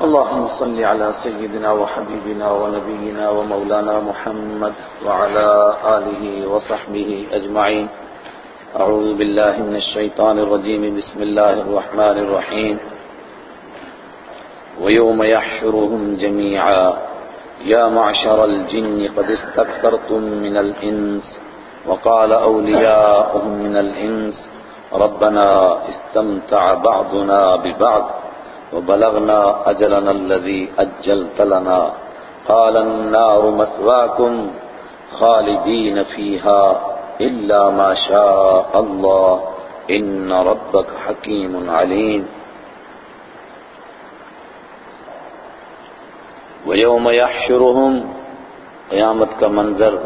اللهم صل على سيدنا وحبيبنا ونبينا ومولانا محمد وعلى آله وصحبه أجمعين. أعوذ بالله من الشيطان الرجيم. بسم الله الرحمن الرحيم. ويوم يحشرهم جميعا. يا معشر الجن قد استكثرتم من الإنس وقال أولياؤهم من الإنس ربنا استمتع بعضنا ببعض. وبلغنا أجلنا الذي أجلت لنا. قال النار مثواكم خالدين فيها إلا ما شاء الله. إن ربك حكيم عليم. وَيَوْمَ يَحْشُرُهُمْ قیامت کا منظر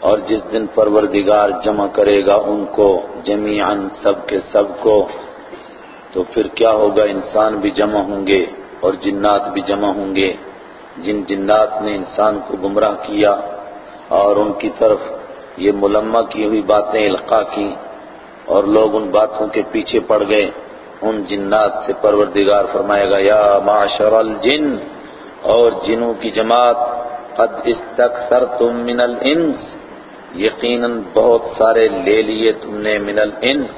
اور جس دن پروردگار جمع کرے گا ان کو، جمیعاً سب کے سب کو تو پھر کیا ہوگا؟ انسان بھی جمع ہوں گے اور جنات بھی جمع ہوں گے۔ جن جنات نے انسان کو گمراہ کیا اور ان کی طرف یہ ملمہ کی ہوئی باتیں القاع کی اور لوگ ان باتوں کے پیچھے پڑ گئے۔ ان جنات سے پروردگار فرمائے گا، یا معاشر الجن اور جنوں کی جماعت، قد استکثرتم من الانس۔ یقیناً بہت سارے لے لیے تم نے من الانس،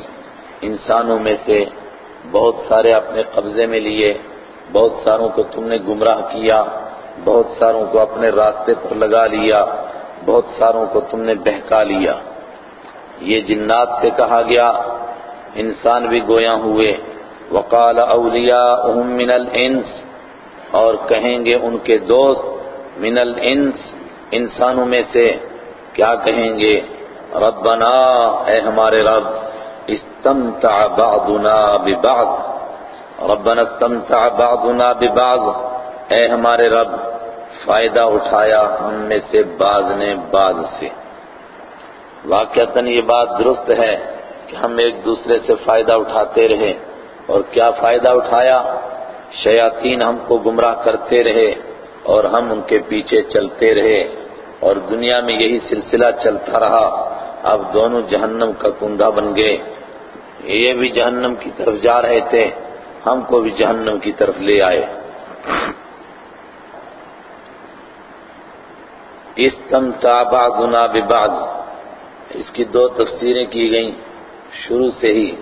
انسانوں میں سے بہت سارے اپنے قبضے میں لیے، بہت ساروں کو تم نے گمراہ کیا، بہت ساروں کو اپنے راستے پر لگا لیا، بہت ساروں کو تم نے بہکا لیا۔ یہ جنات سے کہا گیا، انسان بھی گویا ہوئے۔ وقال اولیاؤہم من الانس، اور کہیں گے ان کے دوست، من الانس، انسانوں میں سے۔ کیا کہیں گے؟ ربنا، اے ہمارے رب استمتع بعضنا ببعض، ربنا استمتع بعضنا ببعض۔ اے ہمارے رب، فائدہ اٹھایا ہم میں سے بعض نے بعض سے۔ واقعتاً یہ بات درست ہے کہ ہم ایک دوسرے سے فائدہ اٹھاتے رہے۔ اور کیا فائدہ اٹھایا؟ شیاطین ہم کو گمراہ کرتے رہے اور ہم ان کے پیچھے چلتے رہے۔ اور دنیا میں یہی سلسلہ چلتا رہا۔ اب دونوں جہنم کا کندھا بن گئے۔ یہ بھی جہنم کی طرف جا رہے تھے، ہم کو بھی جہنم کی طرف لے آئے۔ استمتع بعضنا ببعض۔ اس کی دو تفسیریں کی گئیں شروع سے ہی۔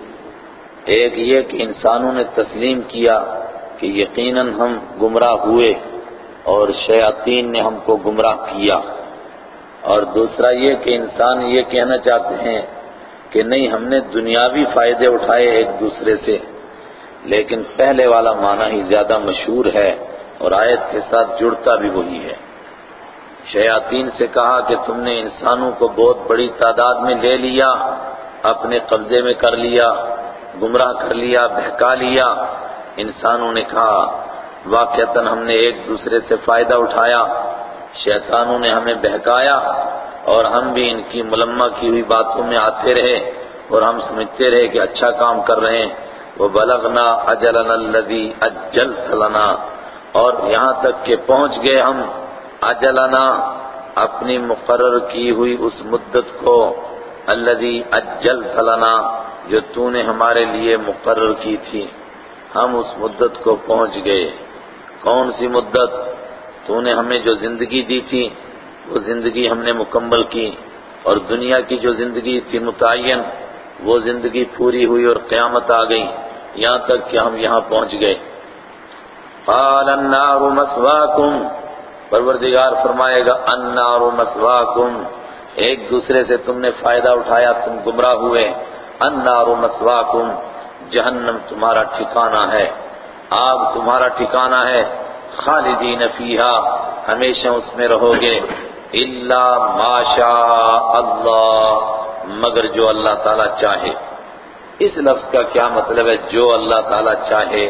ایک یہ کہ انسانوں نے تسلیم کیا کہ یقیناً ہم گمراہ ہوئے اور شیاطین نے ہم کو گمراہ کیا۔ اور دوسرا یہ کہ انسان یہ کہنا چاہتے ہیں کہ نہیں، ہم نے دنیاوی فائدے اٹھائے ایک دوسرے سے، لیکن پہلے والا معنی ہی زیادہ مشہور ہے اور آیت کے ساتھ جڑتا بھی وہی ہے۔ شیاطین سے کہا کہ تم نے انسانوں کو بہت بڑی تعداد میں لے لیا، اپنے قبضے میں کر لیا، گمراہ کر لیا، بہکا لیا۔ انسانوں نے کہا، واقعتاً ہم نے ایک دوسرے سے فائدہ اٹھایا، شیطانوں نے ہمیں بہکایا۔ اور ہم بھی ان کی ملمہ کی ہوئی باتوں میں آتے رہے اور ہم سمجھتے رہے کہ اچھا کام کر رہے ہیں۔ وہ بلغنا اجلنا الذی اجلت لنا۔ اور یہاں تک کہ پہنچ گئے ہم اجلنا اپنی مقرر کی ہوئی اس مدت کو۔ الذی اجلت لنا، جو تو نے ہمارے لیے مقرر کی تھی۔ ہم اس مدت کو پہنچ گئے۔ کون سی مدت؟ تو نے ہمیں جو زندگی دی تھی۔ وہ زندگی ہم نے مکمل کی اور دنیا کی جو زندگی تھی متعین، وہ زندگی پوری ہوئی اور قیامت آ گئی، یہاں تک کہ ہم یہاں پہنچ گئے۔ قال النار مسواکم، پروردگار فرمائے گا، النار مسواکم، ایک دوسرے سے تم نے فائدہ اٹھایا، تم گمراہ ہوئے۔ النار مسواکم، جہنم تمہارا ٹھکانہ ہے، آگ تمہارا ٹھکانہ ہے، خالدین فیہا، ہمیشہ اس میں رہو گے۔ الا ما شاء اللہ مگر جو اللہ تعالی چاہے۔ اس لفظ کا کیا مطلب ہے؟ جو اللہ تعالی چاہے۔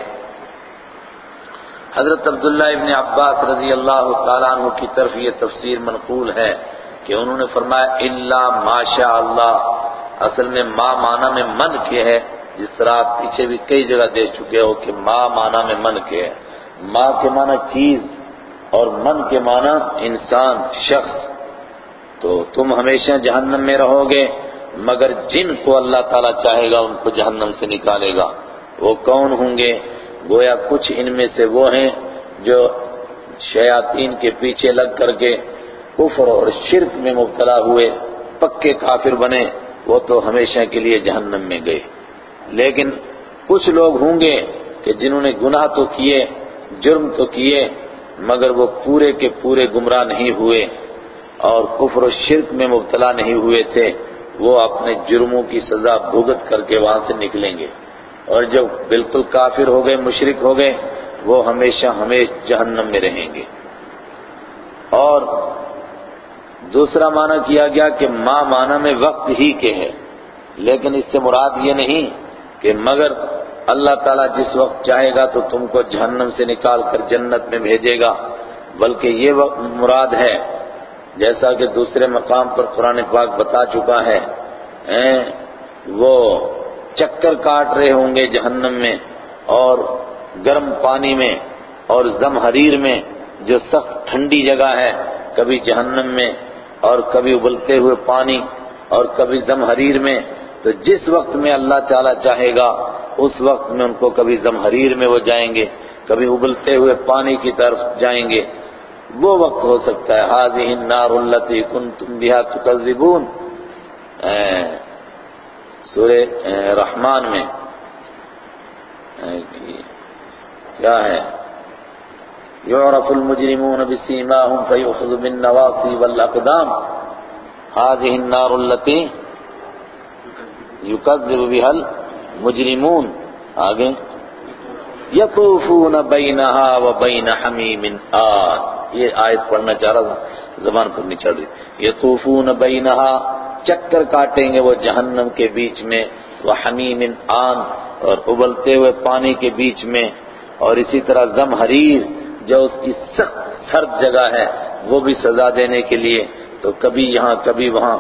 حضرت عبداللہ ابن عباس رضی اللہ تعالیٰ عنہ کی طرف یہ تفسیر منقول ہے کہ انہوں نے فرمایا، الا ماشا اللہ اصل میں ما معنی میں من کے ہے۔ جس طرح آپ پیچھے بھی کئی جگہ دیکھ چکے ہو کہ ما معنی میں من کے ہے۔ ما کے معنی چیز۔ اور من کے معنی انسان، شخص۔ تو تم ہمیشہ جہنم میں رہو گے مگر جن کو اللہ تعالیٰ چاہے گا، ان کو جہنم سے نکالے گا۔ وہ کون ہوں گے؟ گویا کچھ ان میں سے وہ ہیں جو شیاطین کے پیچھے لگ کر کے کفر اور شرک میں مبتلا ہوئے، پکے کافر بنے۔ وہ تو ہمیشہ کے لیے جہنم میں گئے۔ لیکن کچھ لوگ ہوں گے کہ جنہوں نے گناہ تو کیے، جرم تو کیے مگر وہ پورے کے پورے گمراہ نہیں ہوئے اور کفر و شرک میں مبتلا نہیں ہوئے تھے، وہ اپنے جرموں کی سزا بھگت کر کے وہاں سے نکلیں گے۔ اور جب بالکل کافر ہو گئے، مشرک ہو گئے، وہ ہمیشہ ہمیشہ جہنم میں رہیں گے۔ اور دوسرا معنی کیا گیا کہ ماں معنی میں وقت ہی کے ہے، لیکن اس سے مراد یہ نہیں کہ مگر اللہ تعالیٰ جس وقت چاہے گا تو تم کو جہنم سے نکال کر جنت میں بھیجے گا۔ بلکہ یہ وقت مراد ہے، جیسا کہ دوسرے مقام پر قرآن پاک بتا چکا ہے وہ چکر کاٹ رہے ہوں گے جہنم میں اور گرم پانی میں اور زمحریر میں، جو سخت ٹھنڈی جگہ ہے، کبھی جہنم میں اور کبھی ابلتے ہوئے پانی اور کبھی زمحریر میں۔ تو جس وقت میں اللہ تعالیٰ چاہے گا اس وقت میں ان کو کبھی زمحریر میں وہ جائیں گے، کبھی ابلتے ہوئے پانی کی طرف جائیں گے۔ وہ وقت ہو سکتا ہے۔ حاضی النار التی کنتم بها تکذبون۔ سورہ رحمان میں۔ کیا ہے؟ يعرف المجرمون بسيماهم فيؤخذ بالنواصي والاقدام هذه النار التي يكذب بها المجرمون آگے. یطوفون بینہا و بین حمیم آن یہ آیت پڑھنا چاہ رہا تھا، زبان پر نہیں چڑھ رہی. یطوفون بینہا، چکر کاٹیں گے وہ جہنم کے بیچ میں وہ حمیم آن، اور ابلتے ہوئے پانی کے بیچ میں، اور اسی طرح زمحریر، جو اس کی سخت سرد جگہ ہے، وہ بھی سزا دینے کے لیے، تو کبھی یہاں، کبھی وہاں،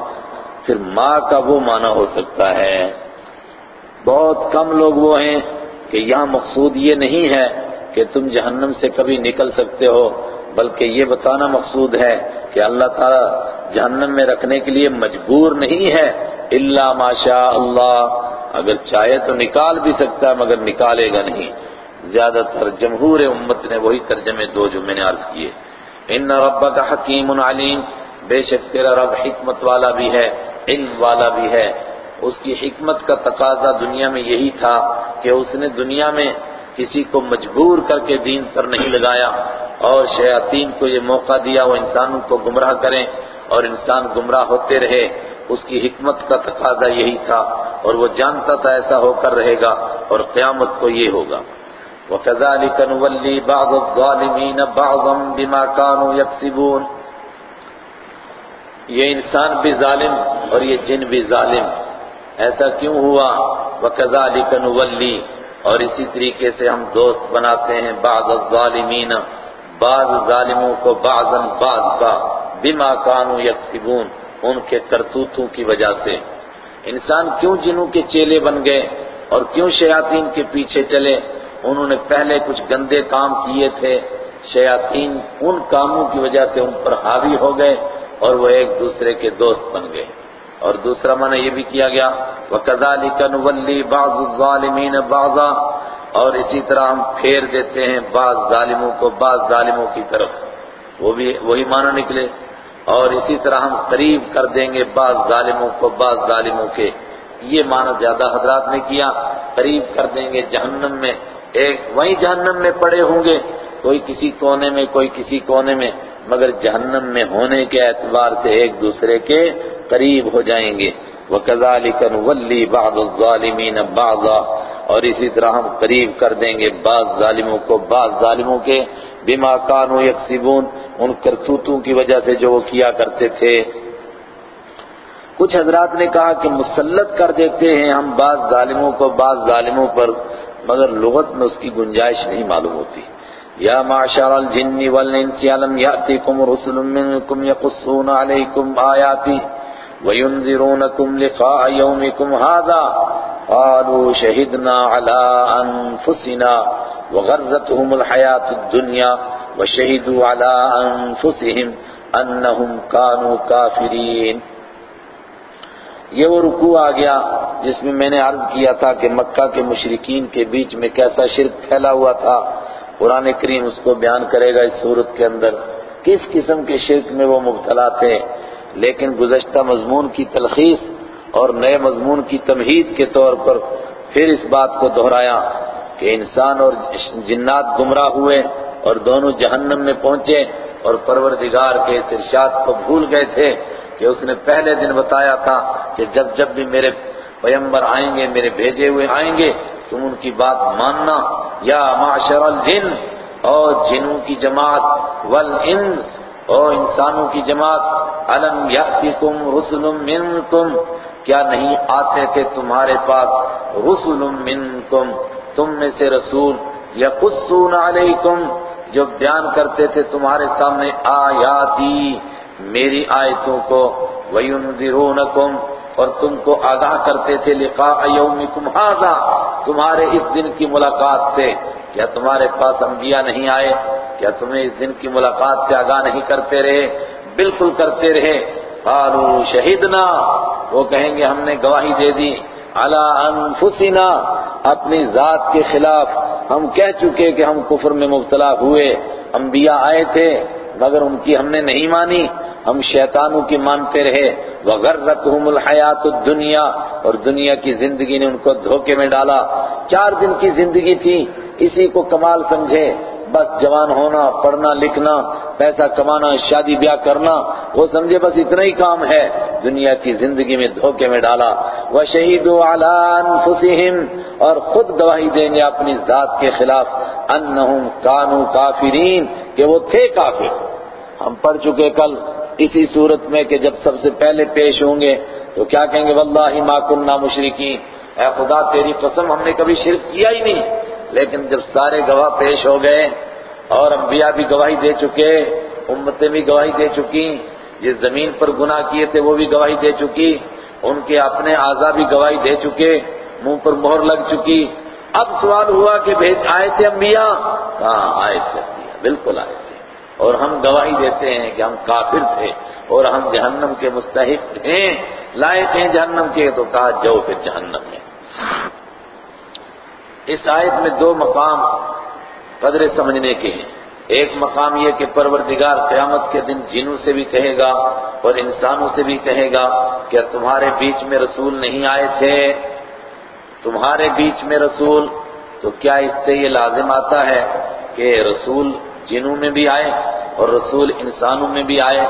پھر ماں کا وہ معنی ہو سکتا ہے۔ بہت کم لوگ وہ ہیں کہ یہاں مقصود یہ نہیں ہے کہ تم جہنم سے کبھی نکل سکتے ہو، بلکہ یہ بتانا مقصود ہے کہ اللہ تعالیٰ جہنم میں رکھنے کے لیے مجبور نہیں ہے۔ اللہ ماشاء اللہ، اگر چاہے تو نکال بھی سکتا ہے مگر نکالے گا نہیں۔ زیادہ تر جمہور امت نے وہی ترجمے دو جو میں نے عرض کیے۔ ان ربک حکیم علیم، بے شک تیرا رب حکمت والا بھی ہے، علم والا بھی ہے۔ اس کی حکمت کا تقاضا دنیا میں یہی تھا کہ اس نے دنیا میں کسی کو مجبور کر کے دین پر نہیں لگایا اور شیاطین کو یہ موقع دیا، وہ انسانوں کو گمراہ کریں اور انسان گمراہ ہوتے رہے۔ اس کی حکمت کا تقاضا یہی تھا اور وہ جانتا تھا ایسا ہو کر رہے گا اور قیامت کو یہ ہوگا۔ وَكَذَلِكَ نُوَلِّي بَعْضَ الظَّالِمِينَ بَعْضًا بِمَا كَانُوا يَكْسِبُونَ۔ یہ انسان بھی ظالم اور یہ جن بھی ظالم۔ ایسا کیوں ہوا؟ وَكَذَلِكَ نُوَلِّي۔ اور اسی طریقے سے ہم دوست بناتے ہیں بعض الظالمین، بعض ظالموں کو بعضا بعض کا، بما كانوا يكسبون، ان کے کرتوتوں کی وجہ سے۔ انسان کیوں جنوں کے چیلے بن گئے اور کیوں شیاطین کے پیچھے چلے؟ انہوں نے پہلے کچھ گندے کام کیے تھے، شیاطین ان کاموں کی وجہ سے ان پر حاوی ہو گئے اور وہ ایک دوسرے کے دوست بن گئے۔ اور دوسرا معنی یہ بھی کیا گیا، وَكَذَلِكَ نُوَلِّي بَعْضُ الظَّالِمِينَ بَعْضًا۔ اور اسی طرح ہم پھیر دیتے ہیں بعض ظالموں کو بعض ظالموں کی طرف۔ وہ بھی وہی معنی نکلے۔ اور اسی طرح ہم قریب کر دیں گے بعض ظالموں کو بعض ظالموں کے۔ یہ معنی زیادہ حضرات نے کیا۔ قریب کر دیں گے جہنم میں۔ ایک وہیں جہنم میں پڑے ہوں گے۔ کوئی کسی کونے میں، کوئی کسی کونے میں۔ مگر جہنم میں ہونے کے اعتبار سے ایک دوسرے کے قریب ہو جائیں گے۔ وَكَذَلِكَ نُوَلِّي بَعْضُ الظَّالِمِينَ بَعْضًا۔ اور اسی طرح ہم قریب کر دیں گے بعض ظالموں کو بعض ظالموں کے۔ بما كانوا يكسبون۔ ان کرتوتوں کی وجہ سے جو وہ کیا کرتے تھے۔ کچھ حضرات نے کہا کہ مسلط کر دیتے ہیں ہم بعض ظالموں کو بعض ظالموں پر، مگر لغت میں اس کی گنجائش نہیں معلوم ہوتی۔ یا معشر الجن والانس علم یاتیکم رسل منکم یقصون علیکم آیاتی وینذرونکم لقاء یومکم هذا قالوا شهدنا على انفسنا وغرتهم الحیات الدنیا وشهدوا على انفسهم انہم كانوا کافرین یہ وہ رکوع آ گیا جس میں میں نے عرض کیا تھا کہ مکہ کے مشرقین کے بیچ میں کیسا شرک پھیلا ہوا تھا قرآن کریم اس کو بیان کرے گا اس صورت کے اندر کس قسم کے شرک میں وہ مبتلا تھے، لیکن گزشتہ مضمون کی تلخیص اور نئے مضمون کی تمہید کے طور پر پھر اس بات کو دہرایا کہ انسان اور جنات گمراہ ہوئے اور دونوں جہنم میں پہنچے اور پروردگار کے اس ارشاد کو بھول گئے تھے کہ اس نے پہلے دن بتایا تھا کہ جب جب بھی میرے پیمبر آئیں گے، میرے بھیجے ہوئے آئیں گے، تم ان کی بات ماننا۔ یا معاشر الجن اور جنوں کی جماعت، والانس اور انسانوں کی جماعت علم یاتکم رسل منکم؟ کیا نہیں آتے تھے تمہارے پاس رسل منکم؟ تم میں سے رسول یقصون علیکم، جو بیان کرتے تھے تمہارے سامنے آیاتی، میری آیتوں کو وَيُنذِرُونَكُمْ اور تم کو آگاہ کرتے تھے، لقاء یومکم هذا تمہارے اس دن کی ملاقات سے۔ کیا تمہارے پاس انبیاء نہیں آئے؟ کیا تمہیں اس دن کی ملاقات سے آگاہ نہیں کرتے رہے؟ بالکل کرتے رہے۔ قالوا شہدنا، وہ کہیں گے ہم نے گواہی دے دی۔ علی انفسنا اپنی ذات کے خلاف ہم کہہ چکے کہ ہم کفر میں مبتلا ہوئے۔ انبیاء آئے تھے۔ مگر ان کی ہم نے نہیں مانی۔ ہم شیطانوں کی مانتے رہے۔ وغرتهم الحیات الدنیا اور دنیا کی زندگی نے ان کو دھوکے میں ڈالا۔ چار دن کی زندگی تھی۔ اسی کو کمال سمجھے۔ بس جوان ہونا، پڑھنا، لکھنا، پیسہ کمانا، شادی بیاہ کرنا، وہ سمجھے بس اتنا ہی کام ہے۔ دنیا کی زندگی میں دھوکے میں ڈالا۔ وَشَهِدُوا عَلَىٰ أَنفُسِهِمْ اور خود گواہی دیں گے اپنی ذات کے خلاف۔ انہم کانوا کافرین، کہ وہ تھے کافر۔ ہم پڑھ چکے کل اسی صورت میں کہ جب سب سے پہلے پیش ہوں گے، تو کیا کہیں گے؟ واللہ ما کننا مشرکین اے خدا، تیری قسم ہم نے کبھی شرک کیا ہی نہیں۔ لیکن جب سارے گواہ پیش ہو گئے اور انبیاء بھی گواہی دے چکے، امتیں بھی گواہی دے چکی، جس زمین پر گناہ کیے تھے وہ بھی گواہی دے چکی، ان کے اپنے اعضا بھی گواہی دے چکے، منہ پر مہر لگ چکی۔ اب سوال ہوا کہ بھیج آئے تھے انبیاء؟ کہاں آئے تھے انبیاء، بالکل آئے تھے۔ اور ہم گواہی دیتے ہیں کہ ہم کافر تھے اور ہم جہنم کے مستحق ہیں، لائق ہیں جہنم کے، تو کہا جو پھر جہنم ہے اس آیت میں دو مقام قدر سمجھنے کے ہیں۔ ایک مقام یہ کہ پروردگار قیامت کے دن جنوں سے بھی کہے گا اور انسانوں سے بھی کہے گا کہ تمہارے بیچ میں رسول نہیں آئے تھے۔ تمہارے بیچ میں رسول، تو کیا اس سے یہ لازم آتا ہے کہ رسول جنوں میں بھی آئے اور رسول انسانوں میں بھی آئے؟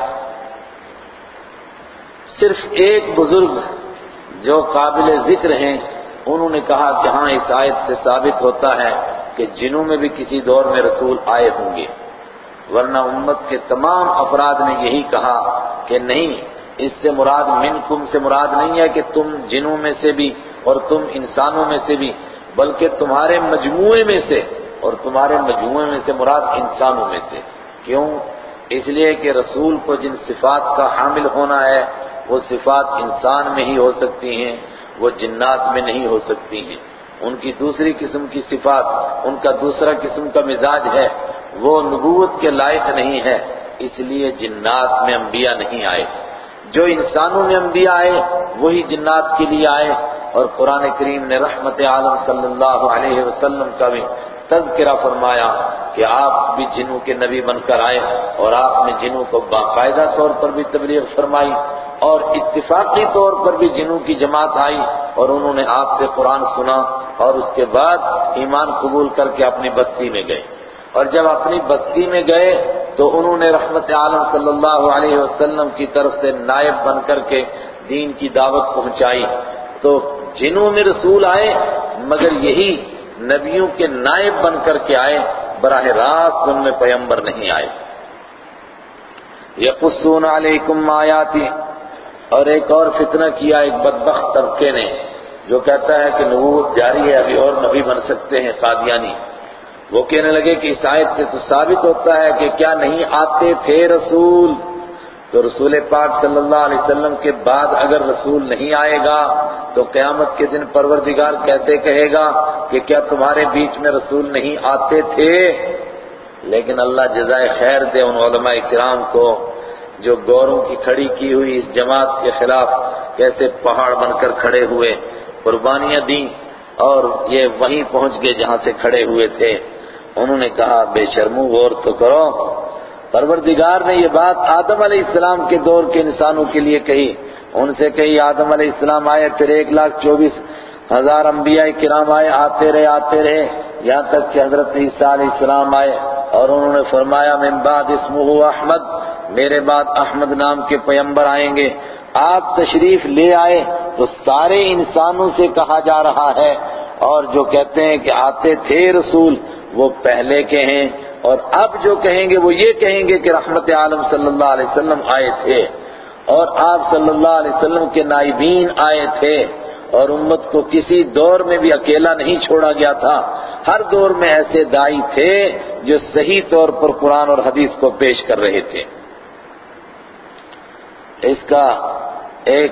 صرف ایک بزرگ جو قابل ذکر ہیں انہوں نے کہا کہ ہاں اس آیت سے ثابت ہوتا ہے کہ جنوں میں بھی کسی دور میں رسول آئے ہوں گے۔ ورنہ امت کے تمام افراد نے یہی کہا کہ نہیں، اس سے مراد منکم سے مراد نہیں ہے کہ تم جنوں میں سے بھی اور تم انسانوں میں سے بھی، بلکہ تمہارے مجموعے میں سے اور تمہارے مجموعے میں سے مراد انسانوں میں سے۔ کیوں؟ اس لیے کہ رسول کو جن صفات کا حامل ہونا ہے، وہ صفات انسان میں ہی ہو سکتی ہیں۔ وہ جنات میں نہیں ہو سکتی ہیں۔ ان کی دوسری قسم کی صفات، ان کا دوسرا قسم کا مزاج ہے۔ وہ نبوت کے لائق نہیں ہے، اس لیے جنات میں انبیاء نہیں آئے۔ جو انسانوں میں انبیاء آئے، وہی جنات کے لیے آئے۔ اور قرآن کریم نے رحمت عالم صلی اللہ علیہ وسلم کا بھی تذکرہ فرمایا کہ آپ بھی جنوں کے نبی بن کر آئے اور آپ نے جنوں کو باقاعدہ طور پر بھی تبلیغ فرمائی اور اتفاقی طور پر بھی جنوں کی جماعت آئی اور انہوں نے آپ سے قرآن سنا اور اس کے بعد ایمان قبول کر کے اپنی بستی میں گئے اور جب اپنی بستی میں گئے تو انہوں نے رحمت عالم صلی اللہ علیہ وسلم کی طرف سے نائب بن کر کے دین کی دعوت پہنچائی تو جنوں میں رسول آئے مگر یہی نبیوں کے نائب بن کر کے آئے، براہ راست ان میں پیمبر نہیں آئے۔ یقصون علیکم آیاتی، اور ایک اور فتنہ کیا ایک بدبخت طبقے نے، جو کہتا ہے کہ نبوت جاری ہے، ابھی اور نبی بن سکتے ہیں قادیانی۔ وہ کہنے لگے کہ اس آیت سے تو ثابت ہوتا ہے کہ کیا نہیں آتے تھے رسول۔ تو رسول پاک صلی اللہ علیہ وسلم کے بعد اگر رسول نہیں آئے گا تو قیامت کے دن پروردگار کیسے کہے گا کہ کیا تمہارے بیچ میں رسول نہیں آتے تھے؟ لیکن اللہ جزائے خیر دے ان علماء کرام کو جو گوروں کی کھڑی کی ہوئی اس جماعت کے خلاف کیسے پہاڑ بن کر کھڑے ہوئے، قربانیاں دیں اور یہ وہیں پہنچ گئے جہاں سے کھڑے ہوئے تھے۔ انہوں نے کہا، بے شرمو غور تو کرو۔ پروردگار نے یہ بات آدم علیہ السلام کے دور کے انسانوں کے لیے کہی۔ ان سے کہی آدم علیہ السلام آئے، پھر ایک لاکھ چوبیس ہزار انبیاء کرام آئے، آتے رہے آتے رہے، یہاں تک کہ حضرت عیسیٰ علیہ السلام آئے اور انہوں نے فرمایا، من بعد اسمہ احمد، میرے بعد احمد نام کے پیمبر آئیں گے۔ آپ تشریف لے آئے تو سارے انسانوں سے کہا جا رہا ہے۔ اور جو کہتے ہیں کہ آتے تھے رسول، وہ پہلے کے ہیں۔ اور اب جو کہیں گے، وہ یہ کہیں گے کہ رحمت عالم صلی اللہ علیہ وسلم آئے تھے۔ اور آپ صلی اللہ علیہ وسلم کے نائبین آئے تھے اور امت کو کسی دور میں بھی اکیلا نہیں چھوڑا گیا تھا۔ ہر دور میں ایسے دائی تھے جو صحیح طور پر قرآن اور حدیث کو پیش کر رہے تھے۔ اس کا ایک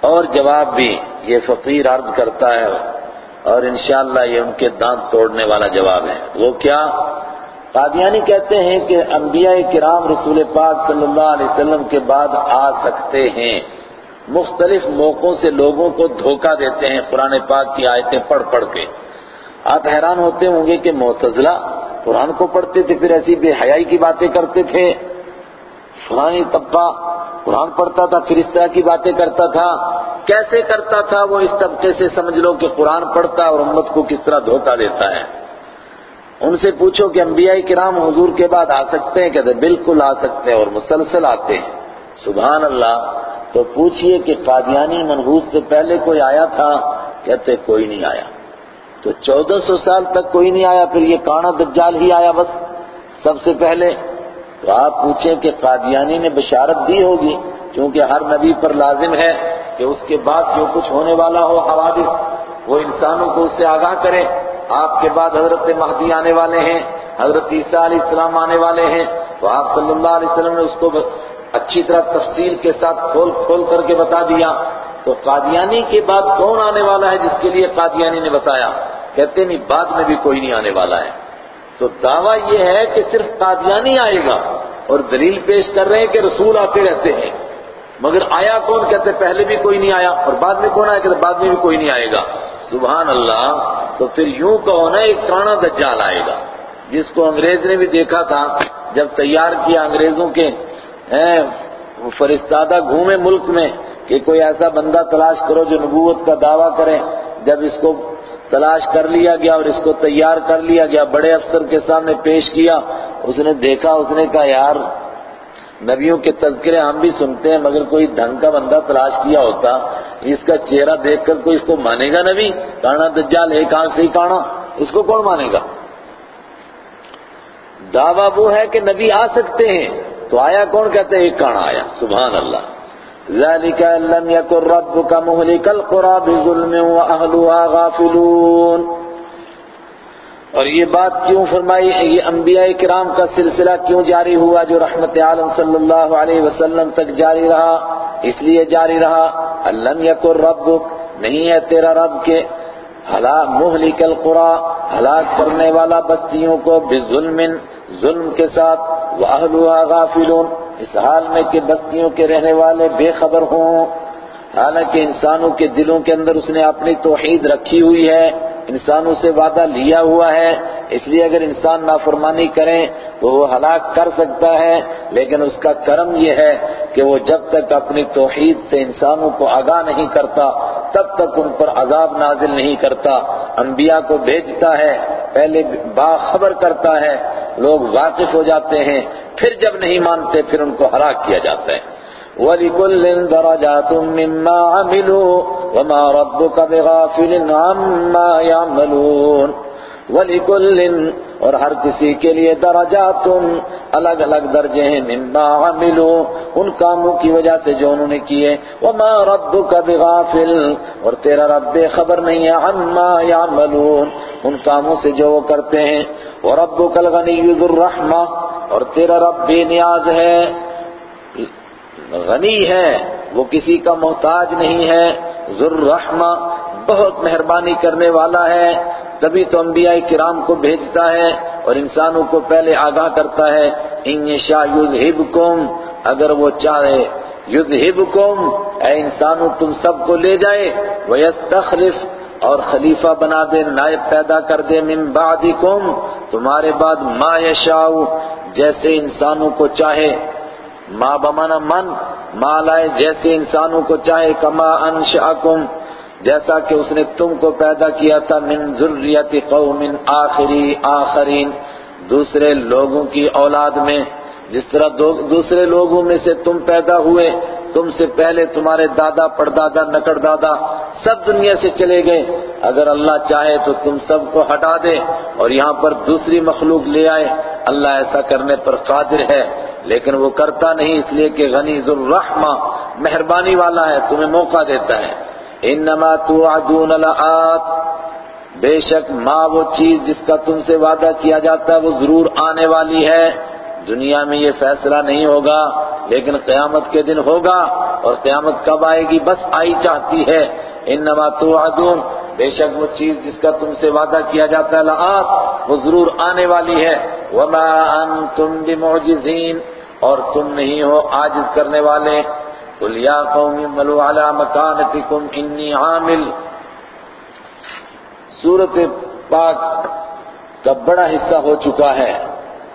اور جواب بھی یہ فقیر عرض کرتا ہے اور انشاءاللہ یہ ان کے دانت توڑنے والا جواب ہے۔ وہ کیا؟ قادیانی کہتے ہیں کہ انبیاء کرام رسول پاک صلی اللہ علیہ وسلم کے بعد آ سکتے ہیں۔ مختلف موقعوں سے لوگوں کو دھوکہ دیتے ہیں۔ قرآن پاک کی آیتیں پڑھ پڑھ کے۔ آپ حیران ہوتے ہوں گے کہ معتزلہ قرآن کو پڑھتے تھے، پھر ایسی بے حیائی کی باتیں کرتے تھے۔ فلانی طبقہ قرآن پڑھتا تھا، پھر اس طرح کی باتیں کرتا تھا۔ کیسے کرتا تھا وہ؟ اس طبقے سے سمجھ لو کہ قرآن پڑھتا اور امت کو کس طرح دھوکہ دیتا ہے۔ ان سے پوچھو کہ انبیاء کرام حضور کے بعد آ سکتے ہیں کہتے بالکل آ سکتے ہیں اور مسلسل آتے ہیں۔ سبحان اللہ۔ تو پوچھئے کہ قادیانی منحوس سے پہلے کوئی آیا تھا؟ کہتے کوئی نہیں آیا۔ تو چودہ سو سال تک کوئی نہیں آیا، پھر یہ کانا دجال ہی آیا بس۔ سب سے پہلے تو آپ پوچھیں کہ قادیانی نے بشارت دی ہوگی کیونکہ ہر نبی پر لازم ہے کہ اس کے بعد جو کچھ ہونے والا ہو حوادث، وہ انسانوں کو اس سے آگاہ کرے۔ آپ کے بعد حضرت مہدی آنے والے ہیں، حضرت عیسیٰ علیہ السلام آنے والے ہیں، تو آپ صلی اللہ علیہ وسلم نے اس کو اچھی طرح تفصیل کے ساتھ کھول کھول کر کے بتا دیا۔ تو قادیانی کے بعد کون آنے والا ہے جس کے لیے قادیانی نے بتایا؟ کہتے نہیں بعد میں بھی کوئی نہیں آنے والا ہے۔ تو دعویٰ یہ ہے کہ صرف قادیانی آئے گا اور دلیل پیش کر رہے ہیں کہ رسول آتے رہتے ہیں۔ مگر آیا کون؟ کہتے پہلے بھی کوئی نہیں آیا اور بعد میں کون آیا؟ کہتے بعد میں بھی کوئی نہیں آئے گا۔ سبحان اللہ، تو پھر یوں کہو نا، ایک کانا دجال آئے گا۔ جس کو انگریز نے بھی دیکھا تھا، جب تیار کیا انگریزوں کے فرستادہ گھومے ملک میں کہ کوئی ایسا بندہ تلاش کرو جو نبوت کا دعویٰ کرے۔ جب اس کو تلاش کر لیا گیا اور اس کو تیار کر لیا گیا، بڑے افسر کے سامنے پیش کیا، اس نے دیکھا، اس نے کہا، یار نبیوں کے تذکرے ہم بھی سنتے ہیں، مگر کوئی ڈھنگ کا بندہ تلاش کیا ہوتا، اس کا چہرہ دیکھ کر کوئی اس کو مانے گا نبی؟ کانا دجال ایک آنکھ سے ہی کانا، اس کو کون مانے گا؟ دعویٰ وہ ہے کہ نبی آ سکتے ہیں، تو آیا کون کہتے ہیں؟ ایک کانا آیا، سبحان اللہ۔ ذلك ان لم يكن ربك مهلك القرى بظلم واهلها غافلون۔ اور یہ بات کیوں فرمائی؟ یہ انبیاء کرام کا سلسلہ کیوں جاری ہوا جو رحمت عالم صلی اللہ علیہ وسلم تک جاری رہا؟ اس لیے جاری رہا لم يكن ربك نہیں ہے تیرا رب کے۔ ہلاک مہلک القرى ہلاک کرنے والا بستیوں کو بظلم ظلم کے ساتھ واہلها غافلون۔ اس حال میں کہ بستیوں کے رہنے والے بے خبر ہوں۔ حالانکہ انسانوں کے دلوں کے اندر اس نے اپنی توحید رکھی ہوئی ہے۔ انسانوں سے وعدہ لیا ہوا ہے، اس لیے اگر انسان نافرمانی کریں تو وہ ہلاک کر سکتا ہے، لیکن اس کا کرم یہ ہے کہ وہ جب تک اپنی توحید سے انسانوں کو آگاہ نہیں کرتا، تب تک ان پر عذاب نازل نہیں کرتا۔ انبیاء کو بھیجتا ہے، پہلے باخبر کرتا ہے، لوگ واقف ہو جاتے ہیں، پھر جب نہیں مانتے، پھر ان کو ہلاک کیا جاتا ہے۔ وَلِكُلٍ دَرَجَاتٌ مِّمَّا عَمِلُوا وَمَا رَبُّكَ بِغَافِلٍ عَمَّا يَعْمَلُونَ. وَلِكُلٍ، اور ہر کسی کے لیے درجات الگ الگ درجے ہیں مما عملوا، ان کاموں کی وجہ سے جو انہوں نے کیے. وما ربك بغافل، اور تیرا رب بے خبر نہیں ہے عما يعملون. ان کاموں سے جو وہ کرتے ہیں. وربك الغني ذو الرحمہ، اور تیرا رب بے نیاز ہے. غنی ہے، وہ کسی کا محتاج نہیں ہے، ذو الرحمہ بہت مہربانی کرنے والا ہے، تبھی تو انبیاء کرام کو بھیجتا ہے اور انسانوں کو پہلے آگاہ کرتا ہے۔ ان شاء یذہبکم، اگر وہ چاہے، یذہبکم، اے انسانوں، تم سب کو لے جائے، ویستخلف اور خلیفہ بنا دے، نائب پیدا کر دے من بعدکم، تمہارے بعد ما یشاؤ جیسے انسانوں کو چاہے۔ ما بمانا من، ما لائے جیسے انسانوں کو چاہے، کما انشاکم جیسا کہ اس نے تم کو پیدا کیا تھا، من ذریت قوم آخری، آخرین، دوسرے لوگوں کی اولاد میں۔ جس طرح دوسرے لوگوں میں سے تم پیدا ہوئے، تم سے پہلے تمہارے دادا، پردادا، نکڑ دادا سب دنیا سے چلے گئے۔ اگر اللہ چاہے تو تم سب کو ہٹا دے اور یہاں پر دوسری مخلوق لے آئے۔ اللہ ایسا کرنے پر قادر ہے۔ لیکن وہ کرتا نہیں، اس لیے کہ غنی ذوالرحمہ مہربانی والا ہے، تمہیں موقع دیتا ہے۔ انما توعدون لآت۔ بے شک ماں وہ چیز جس کا تم سے وعدہ کیا جاتا ہے، وہ ضرور آنے والی ہے۔ دنیا میں یہ فیصلہ نہیں ہوگا، لیکن قیامت کے دن ہوگا اور قیامت کب آئے گی؟ بس آئی چاہتی ہے۔ انما توعدون۔ بے شک وہ چیز جس کا تم سے وعدہ کیا جاتا ہے، لآت، وہ ضرور آنے والی ہے۔ وما انتم بمعجزین۔ اور تم نہیں ہو عاجز کرنے والے۔ قل یا قوم ملو علی مکانتکم انی عامل۔ سورت پاک کا بڑا حصہ ہو چکا ہے۔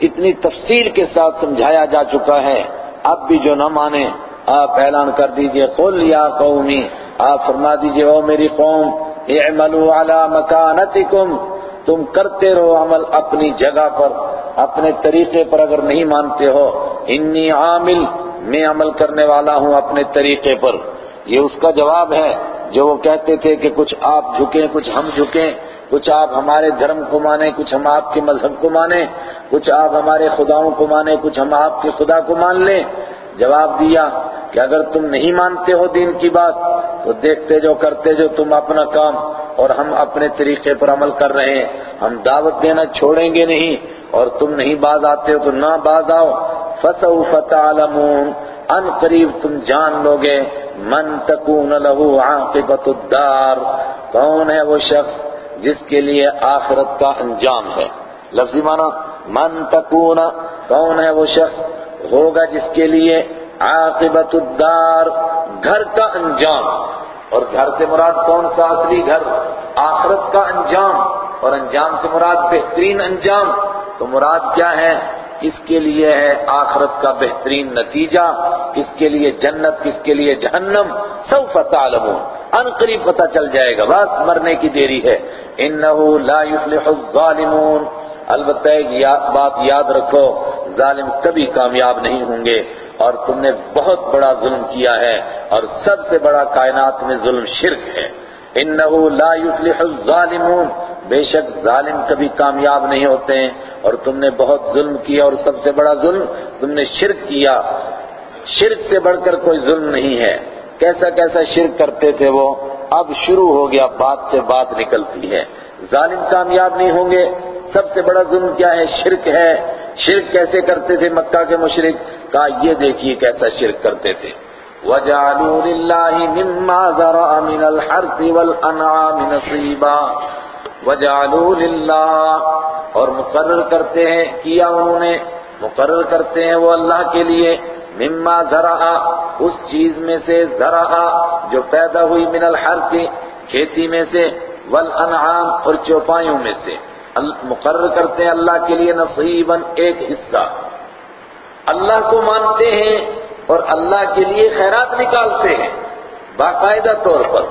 اتنی تفصیل کے ساتھ سمجھایا جا چکا ہے۔ اب بھی جو نہ مانے آپ اعلان کر دیجیے۔ قل یا قومی آپ فرما دیجیے، او میری قوم، اعملوا علی مکانتکم۔ تم کرتے رہو عمل اپنی جگہ پر، اپنے طریقے پر اگر نہیں مانتے ہو، انی عامل، میں عمل کرنے والا ہوں اپنے طریقے پر۔ یہ اس کا جواب ہے جو وہ کہتے تھے کہ کچھ آپ جھکیں، کچھ ہم جھکیں، کچھ آپ ہمارے دھرم کو مانیں، کچھ ہم آپ کے مذہب کو مانیں، کچھ آپ ہمارے خداؤں کو مانیں، کچھ ہم آپ کے خدا کو مان لیں۔ جواب دیا کہ اگر تم نہیں مانتے ہو دین کی بات، تو دیکھتے جو کرتے جو تم اپنا کام اور ہم اپنے طریقے پر عمل کر رہے ہیں۔ ہم دعوت دینا چھوڑیں گے نہیں اور تم نہیں باز آتے ہو تو نہ باز آؤ۔ فَسَوْفَ تَعْلَمُونَ، ان قریب تم جان لوگے من تکون له عاقبت الدار، کون ہے وہ شخص جس کے لیے آخرت کا انجام ہے؟ لفظی معنی، من تکون کون ہے وہ شخص ہوگا جس کے لیے عاقبت الدار گھر کا انجام۔ اور گھر سے مراد کون سا اصلی گھر؟ آخرت کا انجام۔ اور انجام سے مراد بہترین انجام۔ تو مراد کیا ہے؟ کس کے لیے ہے آخرت کا بہترین نتیجہ؟ کس کے لیے جنت؟ کس کے لیے جہنم؟ سوف تعلمون۔ ان قریب پتہ چل جائے گا۔ بس مرنے کی دیری ہے۔ انہو لا يفلح الظالمون۔ البتہ ایک بات یاد رکھو، ظالم کبھی کامیاب نہیں ہوں گے اور تم نے بہت بڑا ظلم کیا ہے اور سب سے بڑا کائنات میں ظلم شرک ہے۔ انہو لا يفلح الظالمون۔ بے شک ظالم کبھی کامیاب نہیں ہوتے ہیں اور تم نے بہت ظلم کیا اور سب سے بڑا ظلم تم نے شرک کیا۔ شرک سے بڑھ کر کوئی ظلم نہیں ہے۔ کیسا کیسا شرک کرتے تھے وہ؟ اب شروع ہو گیا، بات سے بات نکلتی ہے۔ ظالم کامیاب نہیں ہوں گے سب سے بڑا ظلم کیا ہے؟ شرک ہے۔ شرک کیسے کرتے تھے مکہ کے مشرق کہا، یہ دیکھیے کیسا شرک کرتے تھے۔ وَجَعَلُوا لِلَّهِ مِمَّا ذَرَعَ مِنَ الْحَرْثِ وَالْأَنْعَامِ نَصِيبًا۔ وَجَعَلُوا لِلَّهِ اور مقرر کرتے ہیں۔ کیا انہوں نے؟ مقرر کرتے ہیں وہ اللہ کے لیے۔ مما ذرا اس چیز میں سے ذرا جو پیدا ہوئی من الحرث، کھیتی میں سے والانعام اور چوپایوں میں سے۔ مقرر کرتے ہیں اللہ کے لیے نصیبا ایک حصہ۔ اللہ کو مانتے ہیں اور اللہ کے لیے خیرات نکالتے ہیں۔ باقاعدہ طور پر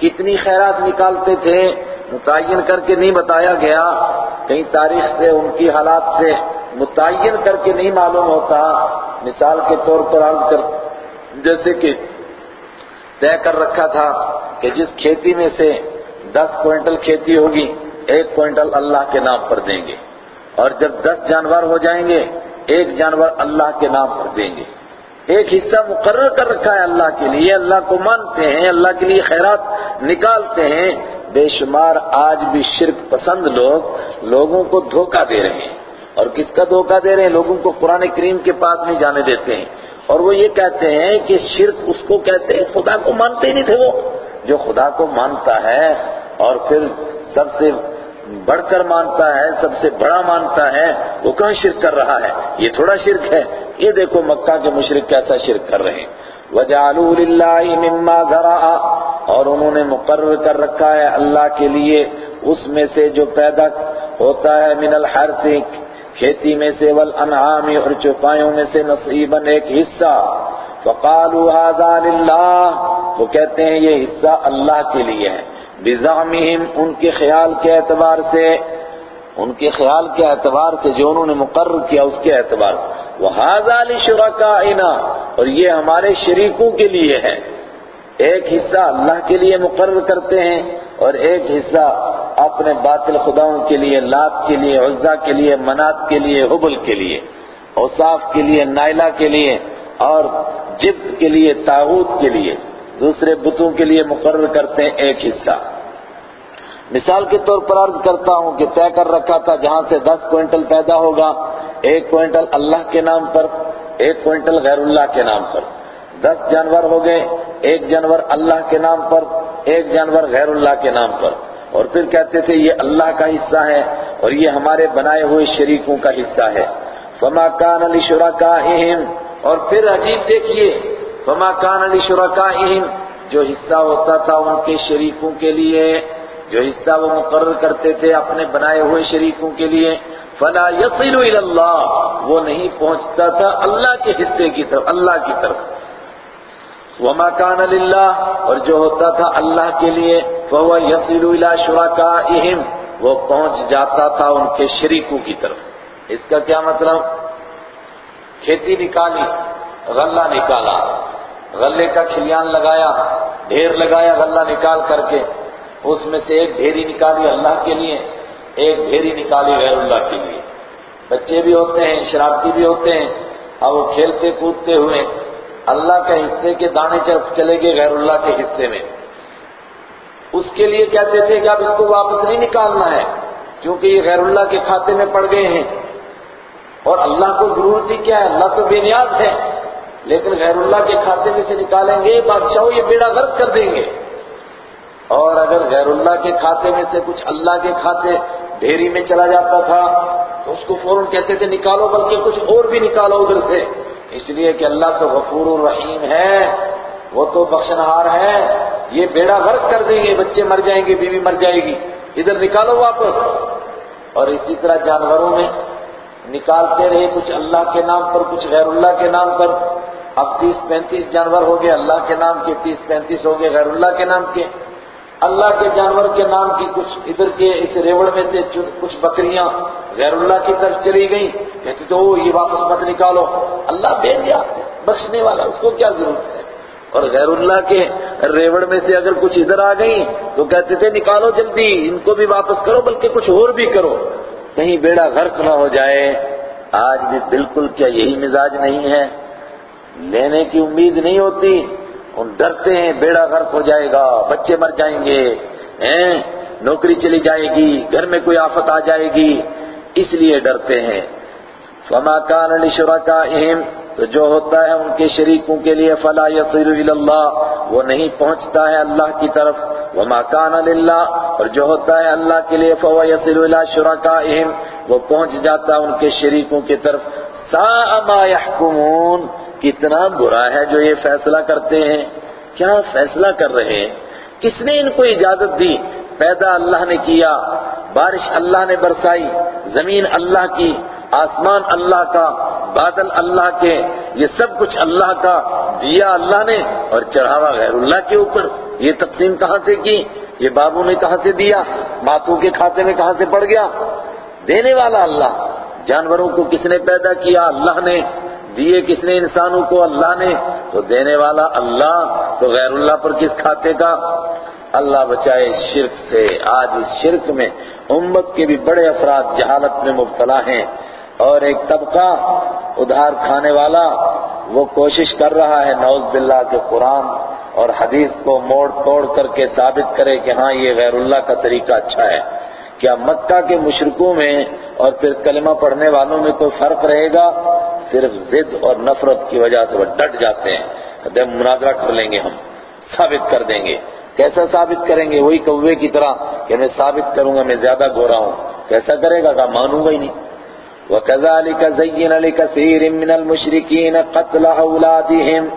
کتنی خیرات نکالتے تھے متعین کر کے نہیں بتایا گیا۔ کئی تاریخ سے، ان کی حالات سے متعین کر کے نہیں معلوم ہوتا۔ مثال کے طور پر عرض کر جیسے کہ طے کر رکھا تھا کہ جس کھیتی میں سے دس کوئنٹل کھیتی ہوگی ایک کوئنٹل اللہ کے نام پر دیں گے اور جب دس جانور ہو جائیں گے، ایک جانور اللہ کے نام پر دیں گے۔ ایک حصہ مقرر کر رکھا ہے اللہ کے لیے، اللہ کو مانتے ہیں، اللہ کے لیے خیرات نکالتے ہیں۔ بے شمار آج بھی شرک پسند لوگ لوگوں کو دھوکہ دے رہے ہیں۔ اور کس کا دھوکہ دے رہے ہیں؟ لوگوں کو قرآن کریم کے پاس نہیں جانے دیتے ہیں۔ اور وہ یہ کہتے ہیں کہ شرک اس کو کہتے ہیں، خدا کو مانتے ہی نہیں تھے وہ۔ جو خدا کو مانتا ہے اور پھر سب سے بڑھ کر مانتا ہے، سب سے بڑا مانتا ہے، وہ کہاں شرک کر رہا ہے؟ یہ تھوڑا شرک ہے۔ یہ دیکھو مکہ کے مشرک کیسا شرک کر رہے ہیں۔ وَجَعَلُوا لِلَّهِ مِمَّا ذَرَعَ اور انہوں نے مقرر کر رکھا ہے اللہ کے لیے۔ اس میں سے جو پیدا ہوتا ہے من الحرث، کھیتی میں سے، والانعام، اور چوپایوں میں سے نصیبا ایک حصہ۔ فقالوا هذا للہ وہ کہتے ہیں یہ حصہ اللہ کے لیے ہے۔ بزعمہم، ان کے خیال کے اعتبار سے، ان کے خیال کے اعتبار سے جو انہوں نے مقرر کیا اس کے اعتبار سے۔ وَهَذَا لِشُرَكَائِنَا، اور یہ ہمارے شریکوں کے لیے ہے۔ ایک حصہ اللہ کے لیے مقرر کرتے ہیں، اور ایک حصہ اپنے باطل خداؤں کے لیے، لات کے لیے عزا کے لیے، منات کے لیے، حبل کے لیے، اوصاف کے لیے، نائلہ کے لیے، اور جبت کے لیے تاغوت کے لیے۔ دوسرے بتوں کے لیے مقرر کرتے ہیں ایک حصہ۔ مثال کے طور پر عرض کرتا ہوں کہ طے کر رکھا تھا جہاں سے دس کوئنٹل پیدا ہوگا، ایک کوئنٹل اللہ کے نام پر، ایک کوئنٹل غیر اللہ کے نام پر۔ دس جانور ہو گئے، ایک جانور اللہ کے نام پر، ایک جانور غیر اللہ کے نام پر۔ اور پھر کہتے تھے، یہ اللہ کا حصہ ہے اور یہ ہمارے بنائے ہوئے شریکوں کا حصہ ہے۔ فما کان علی اور پھر عجیب دیکھیے فما کان علی جو حصہ ہوتا تھا ان کے شریکوں کے لیے، جو حصہ وہ مقرر کرتے تھے اپنے بنائے ہوئے شریکوں کے لیے، فلا یصل الى اللہ، وہ نہیں پہنچتا تھا اللہ کے حصے کی طرف، اللہ کی طرف۔ وما كان للہ، اور جو ہوتا تھا اللہ کے لیے، فهو يصل الى شركائهم وہ پہنچ جاتا تھا ان کے شریکوں کی طرف۔ اس کا کیا مطلب؟ کھیتی نکالی، غلہ نکالا۔ غلے کا کھلیان لگایا، ڈھیر لگایا غلہ نکال کر کے۔ اس میں سے ایک ڈھیری نکالی اللہ کے لیے، ایک ڈھیری نکالی غیر اللہ کے لیے۔ بچے بھی ہوتے ہیں شرابتی بھی ہوتے ہیں، اور وہ کھیلتے کودتے ہوئے اللہ کے حصے کے دانے چلے گئے غیر اللہ کے حصے میں۔ اس کے لیے کہتے تھے کہ اب اس کو واپس نہیں نکالنا ہے، کیونکہ یہ غیر اللہ کے کھاتے میں پڑ گئے ہیں۔ اور اللہ کو ضرورت ہی کیا ہے؟ اللہ تو بے نیاز ہے لیکن غیر اللہ کے کھاتے میں سے نکالیں گے بادشاہ یہ بیڑا غرق کر دیں گے۔ اور اگر غیر اللہ کے کھاتے میں سے کچھ اللہ کے کھاتے ڈھیری میں چلا جاتا تھا، تو اس کو فوراً کہتے تھے، نکالو، بلکہ کچھ اور بھی نکالو ادھر سے۔ اس لیے کہ اللہ تو غفور الرحیم ہے، وہ تو بخشنہار ہے۔ یہ بیڑا غرق کر دیں گے، بچے مر جائیں گے، بیوی مر جائے گی۔ ادھر نکالو واپس۔ اور اسی طرح جانوروں میں نکالتے رہے کچھ اللہ کے نام پر، کچھ غیر اللہ کے نام پر۔ اب تیس پینتیس جانور ہو گئے اللہ کے نام کے، تیس پینتیس ہو گئے غیر اللہ کے نام کے۔ اللہ کے جانور کے نام کی کچھ ادھر کے اس ریوڑ میں سے کچھ بکریاں غیر اللہ کی طرف چلی گئیں۔ کہتے تو یہ واپس مت نکالو۔ اللہ بے دیا، بخشنے والا، اس کو کیا ضرورت ہے؟ اور غیر اللہ کے ریوڑ میں سے اگر کچھ ادھر آ گئی تو کہتے تھے، نکالو جلدی، ان کو بھی واپس کرو، بلکہ کچھ اور بھی کرو۔ کہیں بیڑا غرق نہ ہو جائے۔ آج بھی بالکل کیا یہی مزاج نہیں ہے۔ لینے کی امید نہیں ہوتی۔ ان ڈرتے ہیں، بیڑا غرق ہو جائے گا، بچے مر جائیں گے۔ نوکری چلی جائے گی، گھر میں کوئی آفت آ جائے گی۔ اس لیے ڈرتے ہیں۔ فما کان لشرکائہم تو جو ہوتا ہے ان کے شریکوں کے لیے، فلا یصل الى اللہ وہ نہیں پہنچتا ہے اللہ کی طرف۔ وما کان للہ اور جو ہوتا ہے اللہ کے لیے، فهو يصل الى شرکائہم وہ پہنچ جاتا ہے ان کے شریکوں کی طرف۔ سا ما يحكمون کتنا برا ہے جو یہ فیصلہ کرتے ہیں۔ کیا فیصلہ کر رہے ہیں؟ کس نے ان کو اجازت دی؟ پیدا اللہ نے کیا، بارش اللہ نے برسائی، زمین اللہ کی، آسمان اللہ کا، بادل اللہ کے، یہ سب کچھ اللہ کا دیا اللہ نے اور چڑھاوا غیر اللہ کے اوپر۔ یہ تقسیم کہاں سے کی؟ یہ بابو نے کہاں سے دیا؟ ماتوں کے کھاتے میں کہاں سے پڑ گیا؟ دینے والا اللہ، جانوروں کو کس نے پیدا کیا؟ اللہ نے۔ دیے کس نے انسانوں کو؟ اللہ نے۔ تو دینے والا اللہ، تو غیر اللہ پر کس کھاتے کا اللہ بچائے شرک سے۔ آج اس شرک میں امت کے بھی بڑے افراد جہالت میں مبتلا ہیں۔ اور ایک طبقہ ادھار کھانے والا، وہ کوشش کر رہا ہے نوز باللہ کے قرآن اور حدیث کو موڑ توڑ کر کے ثابت کرے کہ ہاں یہ غیر اللہ کا طریقہ اچھا ہے۔ کیا مکہ کے مشرکوں میں اور پھر کلمہ پڑھنے والوں میں کوئی فرق رہے گا؟ صرف ضد اور نفرت کی وجہ سے وہ ڈٹ جاتے ہیں۔ مناظرہ کر لیں گے ہم، ثابت کر دیں گے۔ کیسا ثابت کریں گے؟ وہی کوے کی طرح کہ میں ثابت کروں گا، میں زیادہ گورا ہوں۔ کیسا کرے گا؟ کہ مانوں گا ہی نہیں۔ وَكَذَلِكَ زَيِّنَ لِكَثِيرٍ مِّنَ الْمُشْرِكِينَ قَتْلَ أَوْلَادِهِمْ،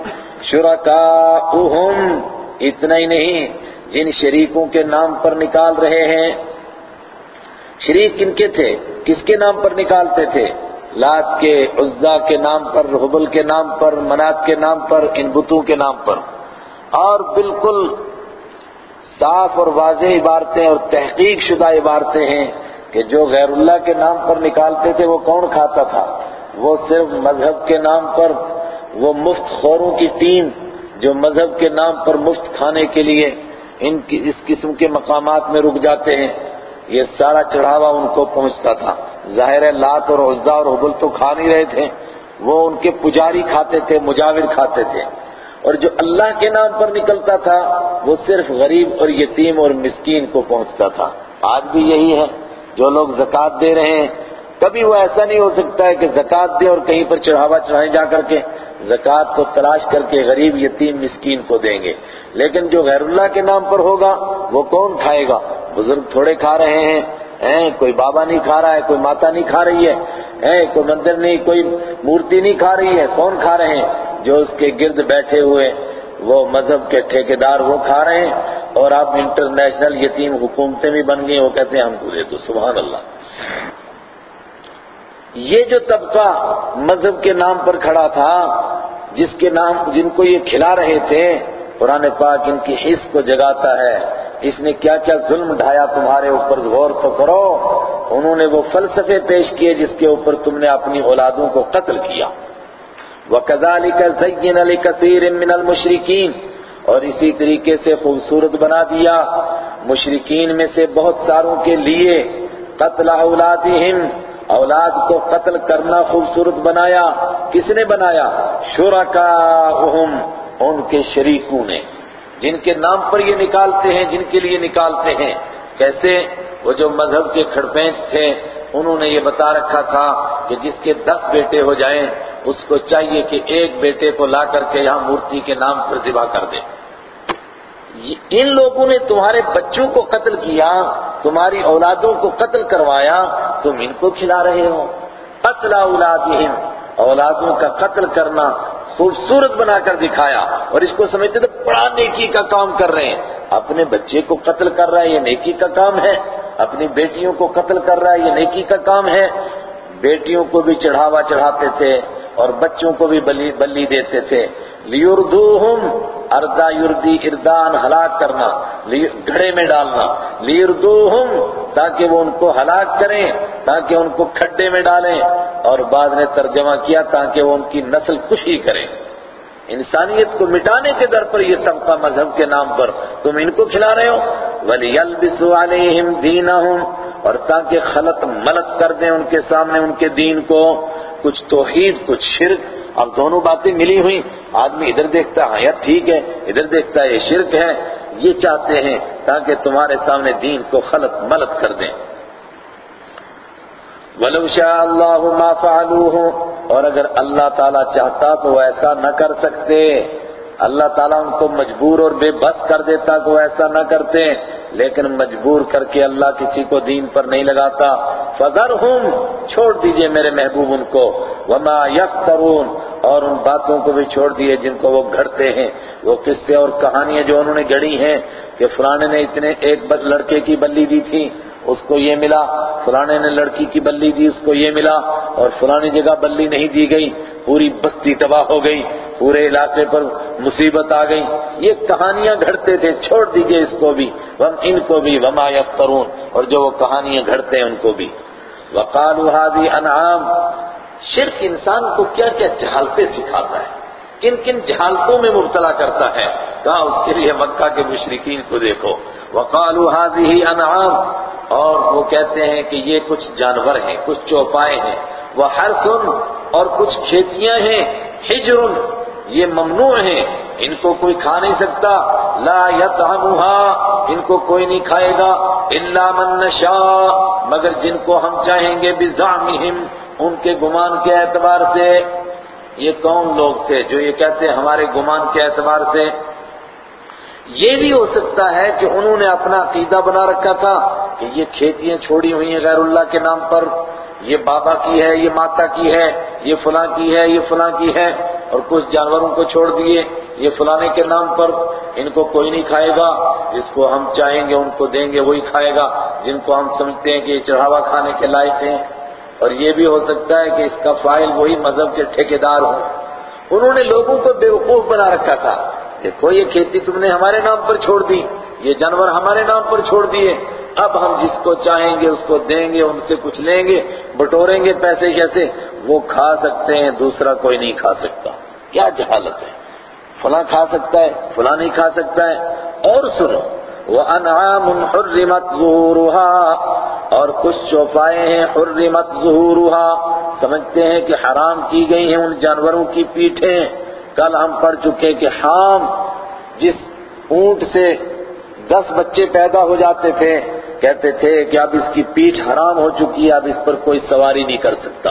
شُرَكَاؤُهُمْ۔ اتنا ہی نہیں، جن شریکوں کے نام پر نکال رہے ہیں۔ شریک کن کے تھے؟ کس کے نام پر نکالتے تھے؟ لات کے عزا کے نام پر، حبل کے نام پر، منات کے نام پر، ان بتوں کے نام پر۔ اور بالکل صاف اور واضح عبارتیں اور تحقیق شدہ عبارتیں ہیں کہ جو غیر اللہ کے نام پر نکالتے تھے، وہ کون کھاتا تھا؟ وہ صرف مذہب کے نام پر، وہ مفت خوروں کی ٹیم جو مذہب کے نام پر مفت کھانے کے لیے ان کی، اس قسم کے مقامات میں رک جاتے ہیں، یہ سارا چڑھاوا ان کو پہنچتا تھا۔ ظاہر ہے لات اور عزا اور حبل تو کھا نہیں رہے تھے، وہ ان کے پجاری کھاتے تھے، مجاور کھاتے تھے۔ اور جو اللہ کے نام پر نکلتا تھا، وہ صرف غریب اور یتیم اور مسکین کو پہنچتا تھا۔ آج بھی یہی ہے، جو لوگ زکوٰۃ دے رہے ہیں، کبھی وہ ایسا نہیں ہو سکتا ہے کہ زکوٰۃ دے اور کہیں پر چڑھاوا چڑھائیں جا کر کے زکوٰۃ تو تلاش کر کے غریب، یتیم، مسکین کو دیں گے۔ لیکن جو غیر اللہ کے نام پر ہوگا، وہ کون کھائے گا؟ بزرگ تھوڑے کھا رہے ہیں۔ کوئی بابا نہیں کھا رہا ہے، کوئی ماتا نہیں کھا رہی ہے کوئی مندر نہیں، کوئی مورتی نہیں کھا رہی ہے، کون کھا رہے ہیں؟ جو اس کے گرد بیٹھے ہوئے، وہ مذہب کے ٹھیکیدار وہ کھا رہے ہیں۔ اور آپ انٹرنیشنل یتیم حکومتیں بھی بن گئی وہ کہتے ہیں ہم کو دے تو سبحان اللہ یہ جو طبقہ مذہب کے نام پر کھڑا تھا، جس کے نام، جن کو یہ کھلا رہے تھے، قرآن پاک ان کی حص کو جگاتا ہے۔ اس نے کیا کیا ظلم ڈھایا تمہارے اوپر غور تو کرو۔ انہوں نے وہ فلسفے پیش کیے جس کے اوپر تم نے اپنی اولادوں کو قتل کیا۔ وَكَذَلِكَ زَيِّنَ لِكَثِيرٍ مِّنَ الْمُشْرِكِينَ۔ اور اسی طریقے سے خوبصورت بنا دیا۔ مشرقین میں سے بہت ساروں کے لیے قتل اولادہم، اولاد کو قتل کرنا خوبصورت بنایا۔ کس نے بنایا؟ شرکاؤہم، ان کے شریکوں نے۔ جن کے نام پر یہ نکالتے ہیں، جن کے لیے نکالتے ہیں۔ کیسے؟ وہ جو مذہب کے کھڑپینچ تھے، انہوں نے یہ بتا رکھا تھا کہ جس کے دس بیٹے ہو جائیں، اس کو چاہیے کہ ایک بیٹے کو لا کر کے یہاں مورتی کے نام پر ذبح کر دے۔ ان لوگوں نے تمہارے بچوں کو قتل کیا، تمہاری اولادوں کو قتل کروایا، تم ان کو کھلا رہے ہو۔ قتل اولادہم۔ اولادوں کا قتل کرنا خوبصورت بنا کر دکھایا اور اس کو سمجھتے تو بڑا نیکی کا کام کر رہے ہیں۔ اپنے بچے کو قتل کر رہا ہے، یہ نیکی کا کام ہے۔ اپنی بیٹیوں کو قتل کر رہا ہے، یہ نیکی کا کام ہے۔ بیٹیوں کو بھی چڑھاوا چڑھاتے تھے اور بچوں کو بھی بلی بلی دیتے تھے۔ لیوردوہم اردا یردی اردان ہلاک کرنا گھڑے میں ڈالنا۔ لیردوہم، تاکہ وہ ان کو ہلاک کریں، تاکہ ان کو کھڈے میں ڈالیں۔ اور بعد نے ترجمہ کیا، تاکہ وہ ان کی نسل کشی کریں۔ انسانیت کو مٹانے کے در پر یہ طبقہ مذہب کے نام پر تم ان کو کھلا رہے ہو۔ وَلِيَلْبِسُ عَلَيْهِمْ دِينَهُمْ، اور تاکہ خلط ملت کر دیں ان کے سامنے ان کے دین کو۔ کچھ توحید، کچھ شرک اب دونوں باتیں ملی ہوئی آدمی ادھر دیکھتا ہے یا ٹھیک ہے، ادھر دیکھتا ہے، یہ شرک ہے، یہ چاہتے ہیں تاکہ تمہارے سامنے دین کو خلط ملط کر دیں۔ وَلَوْ شَاءَ اللَّهُ مَا فَعَلُوهُ، اور اگر اللہ تعالیٰ چاہتا تو ایسا نہ کر سکتے۔ اللہ تعالیٰ ان کو مجبور اور بے بس کر دیتا کہ وہ ایسا نہ کرتے، لیکن مجبور کر کے اللہ کسی کو دین پر نہیں لگاتا۔ فَذَرْهُمْ، چھوڑ دیجیے میرے محبوب ان کو۔ وَمَا يَفْتَرُونَ اور ان باتوں کو بھی چھوڑ دیے جن کو وہ گھڑتے ہیں۔ وہ قصے اور کہانیاں جو انہوں نے گھڑی ہیں کہ فلانے نے اتنے ایک لڑکے کی بلی دی تھی، اس کو یہ ملا۔ فلانے نے لڑکی کی بلی دی، اس کو یہ ملا۔ اور فلانی جگہ بلی نہیں دی گئی، پوری بستی تباہ ہو گئی۔ پورے علاقے پر مصیبت آ گئی۔ یہ کہانیاں گھڑتے تھے، چھوڑ دیجیے اس کو بھی۔ ہم ان کو بھی، وما یفترون۔ اور جو وہ کہانیاں گھڑتے ہیں ان کو بھی۔ وقالوا هذه انعام شرک انسان کو کیا کیا جہالتیں سکھاتا ہے؟ کن کن جہالتوں میں مبتلا کرتا ہے؟ کہا، اس کے لیے مکہ کے مشرقین کو دیکھو۔ وقالوا هذه انعام اور وہ کہتے ہیں کہ یہ کچھ جانور ہیں، کچھ چوپائے ہیں۔ وہ ہر سن اور کچھ کھیتیاں ہیں۔ ہجر یہ ممنوع ہیں، ان کو کوئی کھا نہیں سکتا۔ لا يطعمها ان کو کوئی نہیں کھائے گا۔ الا من نشاء، مگر جن کو ہم چاہیں گے بزعمہم ان کے گمان کے اعتبار سے۔ یہ کون لوگ تھے جو یہ کہتے ہیں، ہمارے گمان کے اعتبار سے۔ یہ بھی ہو سکتا ہے کہ انہوں نے اپنا عقیدہ بنا رکھا تھا کہ یہ کھیتیاں چھوڑی ہوئی ہیں غیر اللہ کے نام پر۔ یہ بابا کی ہے، یہ ماتا کی ہے، یہ فلاں کی ہے، یہ فلاں کی ہے۔ اور کچھ جانوروں کو چھوڑ دیے، یہ فلانے کے نام پر ان کو کوئی نہیں کھائے گا، جس کو ہم چاہیں گے ان کو دیں گے، وہی کھائے گا، جن کو ہم سمجھتے ہیں کہ یہ چڑھاوا کھانے کے لائق ہیں۔ اور یہ بھی ہو سکتا ہے کہ اس کا فائل وہی مذہب کے ٹھیکیدار ہوں۔ انہوں نے لوگوں کو بیوقوف بنا رکھا تھا۔ دیکھو، یہ کھیتی تم نے ہمارے نام پر چھوڑ دی، یہ جانور ہمارے نام پر چھوڑ دیے۔ اب ہم جس کو چاہیں گے، اس کو دیں گے، ان سے کچھ لیں گے، بٹوریں گے پیسے کیسے وہ کھا سکتے ہیں، دوسرا کوئی نہیں کھا سکتا۔ کیا جہالت ہے؟ فلاں کھا سکتا ہے، فلاں نہیں کھا سکتا ہے۔ اور سنو وہ انعام حرمت ظہورها اور کچھ چوپائے ہیں، حرمت ظہورها سمجھتے ہیں کہ حرام کی گئی ہیں ان جانوروں کی پیٹھیں۔ کل ہم پڑھ چکے کہ حام جس اونٹ سے دس بچے پیدا ہو جاتے تھے کہتے تھے کہ اب اس کی پیٹھ حرام ہو چکی ہے، اب اس پر کوئی سواری نہیں کر سکتا۔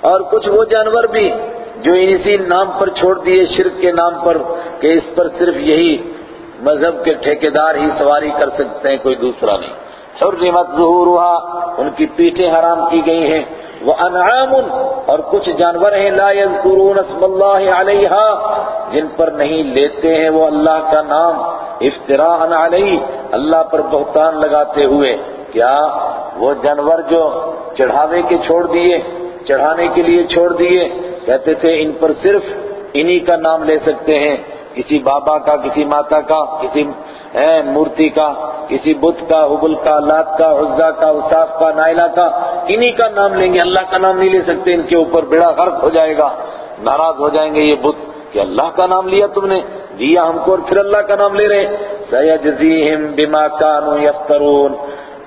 اور کچھ وہ جانور بھی جو اسی نام پر چھوڑ دیے، شرک کے نام پر، کہ اس پر صرف یہی مذہب کے ٹھیکیدار ہی سواری کر سکتے ہیں، کوئی دوسرا نہیں۔ حرمت ظہورها، ان کی پیٹھیں حرام کی گئی ہیں۔ وہ انعام اور کچھ جانور ہیں لا يذكرون اسم اللہ علیہ جن پر نہیں لیتے ہیں وہ اللہ کا نام، افتراء علیہ اللہ پر بہتان لگاتے ہوئے۔ کیا وہ جانور جو چڑھاوے کے چھوڑ دیے، چڑھانے کے لیے چھوڑ دیے، کہتے تھے ان پر صرف انہی کا نام لے سکتے ہیں، کسی بابا کا، کسی ماتا کا، کسی مورتی کا، کسی بت کا، حبل کا، لات کا، عزا کا اصاف کا، نائلہ کا، انہی کا نام لیں گے، اللہ کا نام نہیں لے سکتے، ان کے اوپر بڑا غرق ہو جائے گا، ناراض ہو جائیں گے یہ بت کہ اللہ کا نام لیا تم نے دیا ہم کو اور پھر اللہ کا نام لے رہے سیجزیہم بما کانوا یفترون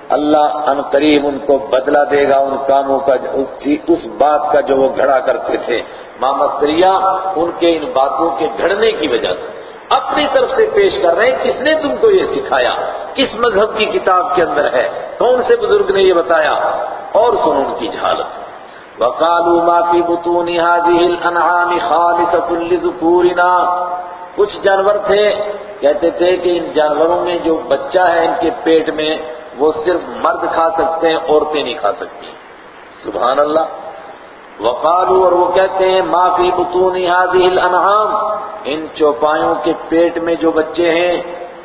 اللہ ان قریب ان کو بدلہ دے گا ان کاموں کا، اس بات کا جو وہ گھڑا کرتے تھے۔ مامتریا ان کے ان باتوں کے گھڑنے کی وجہ سے۔ اپنی طرف سے پیش کر رہے ہیں، کس نے تم کو یہ سکھایا؟ کس مذہب کی کتاب کے اندر ہے؟ کون سے بزرگ نے یہ بتایا؟ اور سنو ان کی جھالت وَقَالُوا مَا فِي بُطُونِ هَذِهِ الْأَنْعَامِ خَالِصَةٌ کچھ جانور تھے، کہتے تھے کہ ان جانوروں میں جو بچہ ہے، ان کے پیٹ میں وہ صرف مرد کھا سکتے ہیں، عورتیں نہیں کھا سکتی۔ سبحان اللہ۔ وقالوا اور وہ کہتے ہیں، ما فی بطون هذه الانعام، ان چوپایوں کے پیٹ میں جو بچے ہیں،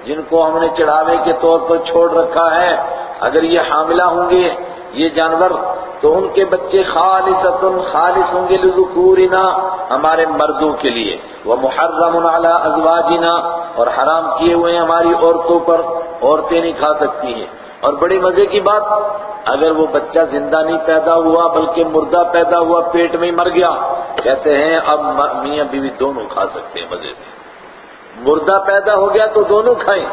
جن کو ہم نے چڑھاوے کے طور پر چھوڑ رکھا ہے، اگر یہ حاملہ ہوں گے، یہ جانور، تو ان کے بچے خالص خالص ہوں گے لذکورنا، ہمارے مردوں کے لیے۔ وہ محرم علی ازواجنا، اور حرام کیے ہوئے ہماری عورتوں پر، عورتیں نہیں کھا سکتی ہیں۔ اور بڑی مزے کی بات، اگر وہ بچہ زندہ نہیں پیدا ہوا، بلکہ مردہ پیدا ہوا، پیٹ میں ہی مر گیا، کہتے ہیں، اب میاں بیوی دونوں کھا سکتے ہیں مزے سے۔ مردہ پیدا ہو گیا تو دونوں کھائیں،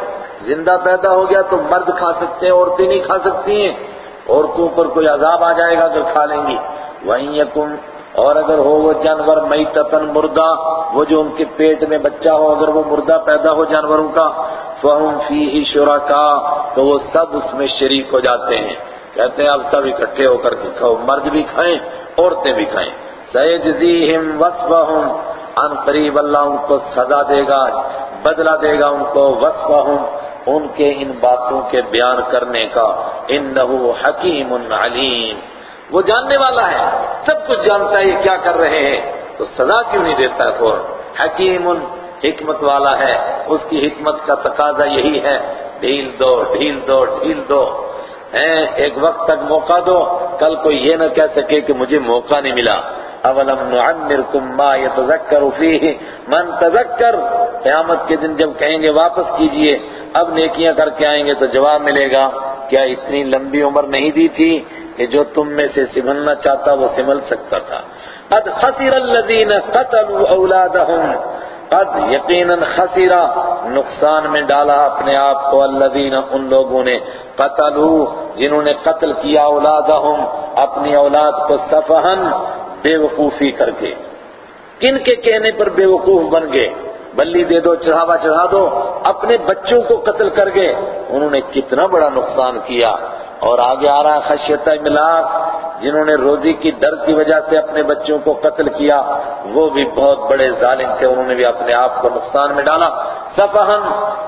زندہ پیدا ہو گیا تو مرد کھا سکتے ہیں، عورتیں نہیں کھا سکتی ہیں۔ عورتوں پر کوئی عذاب آ جائے گا اگر کھا لیں گی۔ وہیں یکم اور اگر ہو وہ جانور میتتن مردہ، وہ جو ان کے پیٹ میں بچہ ہو، اگر وہ مردہ پیدا ہو جانوروں کا فَهُمْ فِيهِ شُرَكَا تو وہ سب اس میں شریک ہو جاتے ہیں۔ کہتے ہیں اب سب اکٹھے ہو کر کے کھاؤ، مرد بھی کھائیں، عورتیں بھی کھائیں۔ سَيَجْزِيهِمْ وَصْفَهُمْ، ان قریب اللہ ان کو سزا دے گا، بدلہ دے گا ان کو۔ وصفہم ان کے ان باتوں کے بیان کرنے کا۔ انہو حکیم علیم وہ جاننے والا ہے، سب کچھ جانتا ہے، یہ کیا کر رہے ہیں؟ تو سزا کیوں نہیں دیتا ہے فور حکیم حکمت والا ہے، اس کی حکمت کا تقاضا یہی ہے، ڈھیل دو ڈھیل دو ڈھیل دو۔ ایک وقت تک موقع دو۔ کل کوئی یہ نہ کہہ سکے کہ مجھے موقع نہیں ملا۔ اولم نعمرکم ما یتذکر فیہ۔ من تذکر، قیامت کے دن جب کہیں گے واپس کیجیے، اب نیکیاں کر کے آئیں گے تو جواب ملے گا، کیا اتنی لمبی عمر نہیں دی تھی کہ جو تم میں سے سملنا چاہتا وہ سمل سکتا تھا۔ قد خسر الذین قتلوا اولادہم۔ قد یقیناً خسرا نقصان میں ڈالا اپنے آپ کو الذین، ان لوگوں نے، قتلوا، جنہوں نے قتل کیا اولادہم، اپنی اولاد کو صفحن بے وقوفی کر کے۔ کن کے کہنے پر بے وقوف بن گئے؟ بلی دے دو، چڑھاوا چڑھا دو، اپنے بچوں کو قتل کر گئے۔ انہوں نے کتنا بڑا نقصان کیا۔ اور آگے آ رہا خشیت املاک جنہوں نے روزی کی ڈر کی وجہ سے اپنے بچوں کو قتل کیا، وہ بھی بہت بڑے ظالم تھے، انہوں نے بھی اپنے آپ کو نقصان میں ڈالا۔ صفحن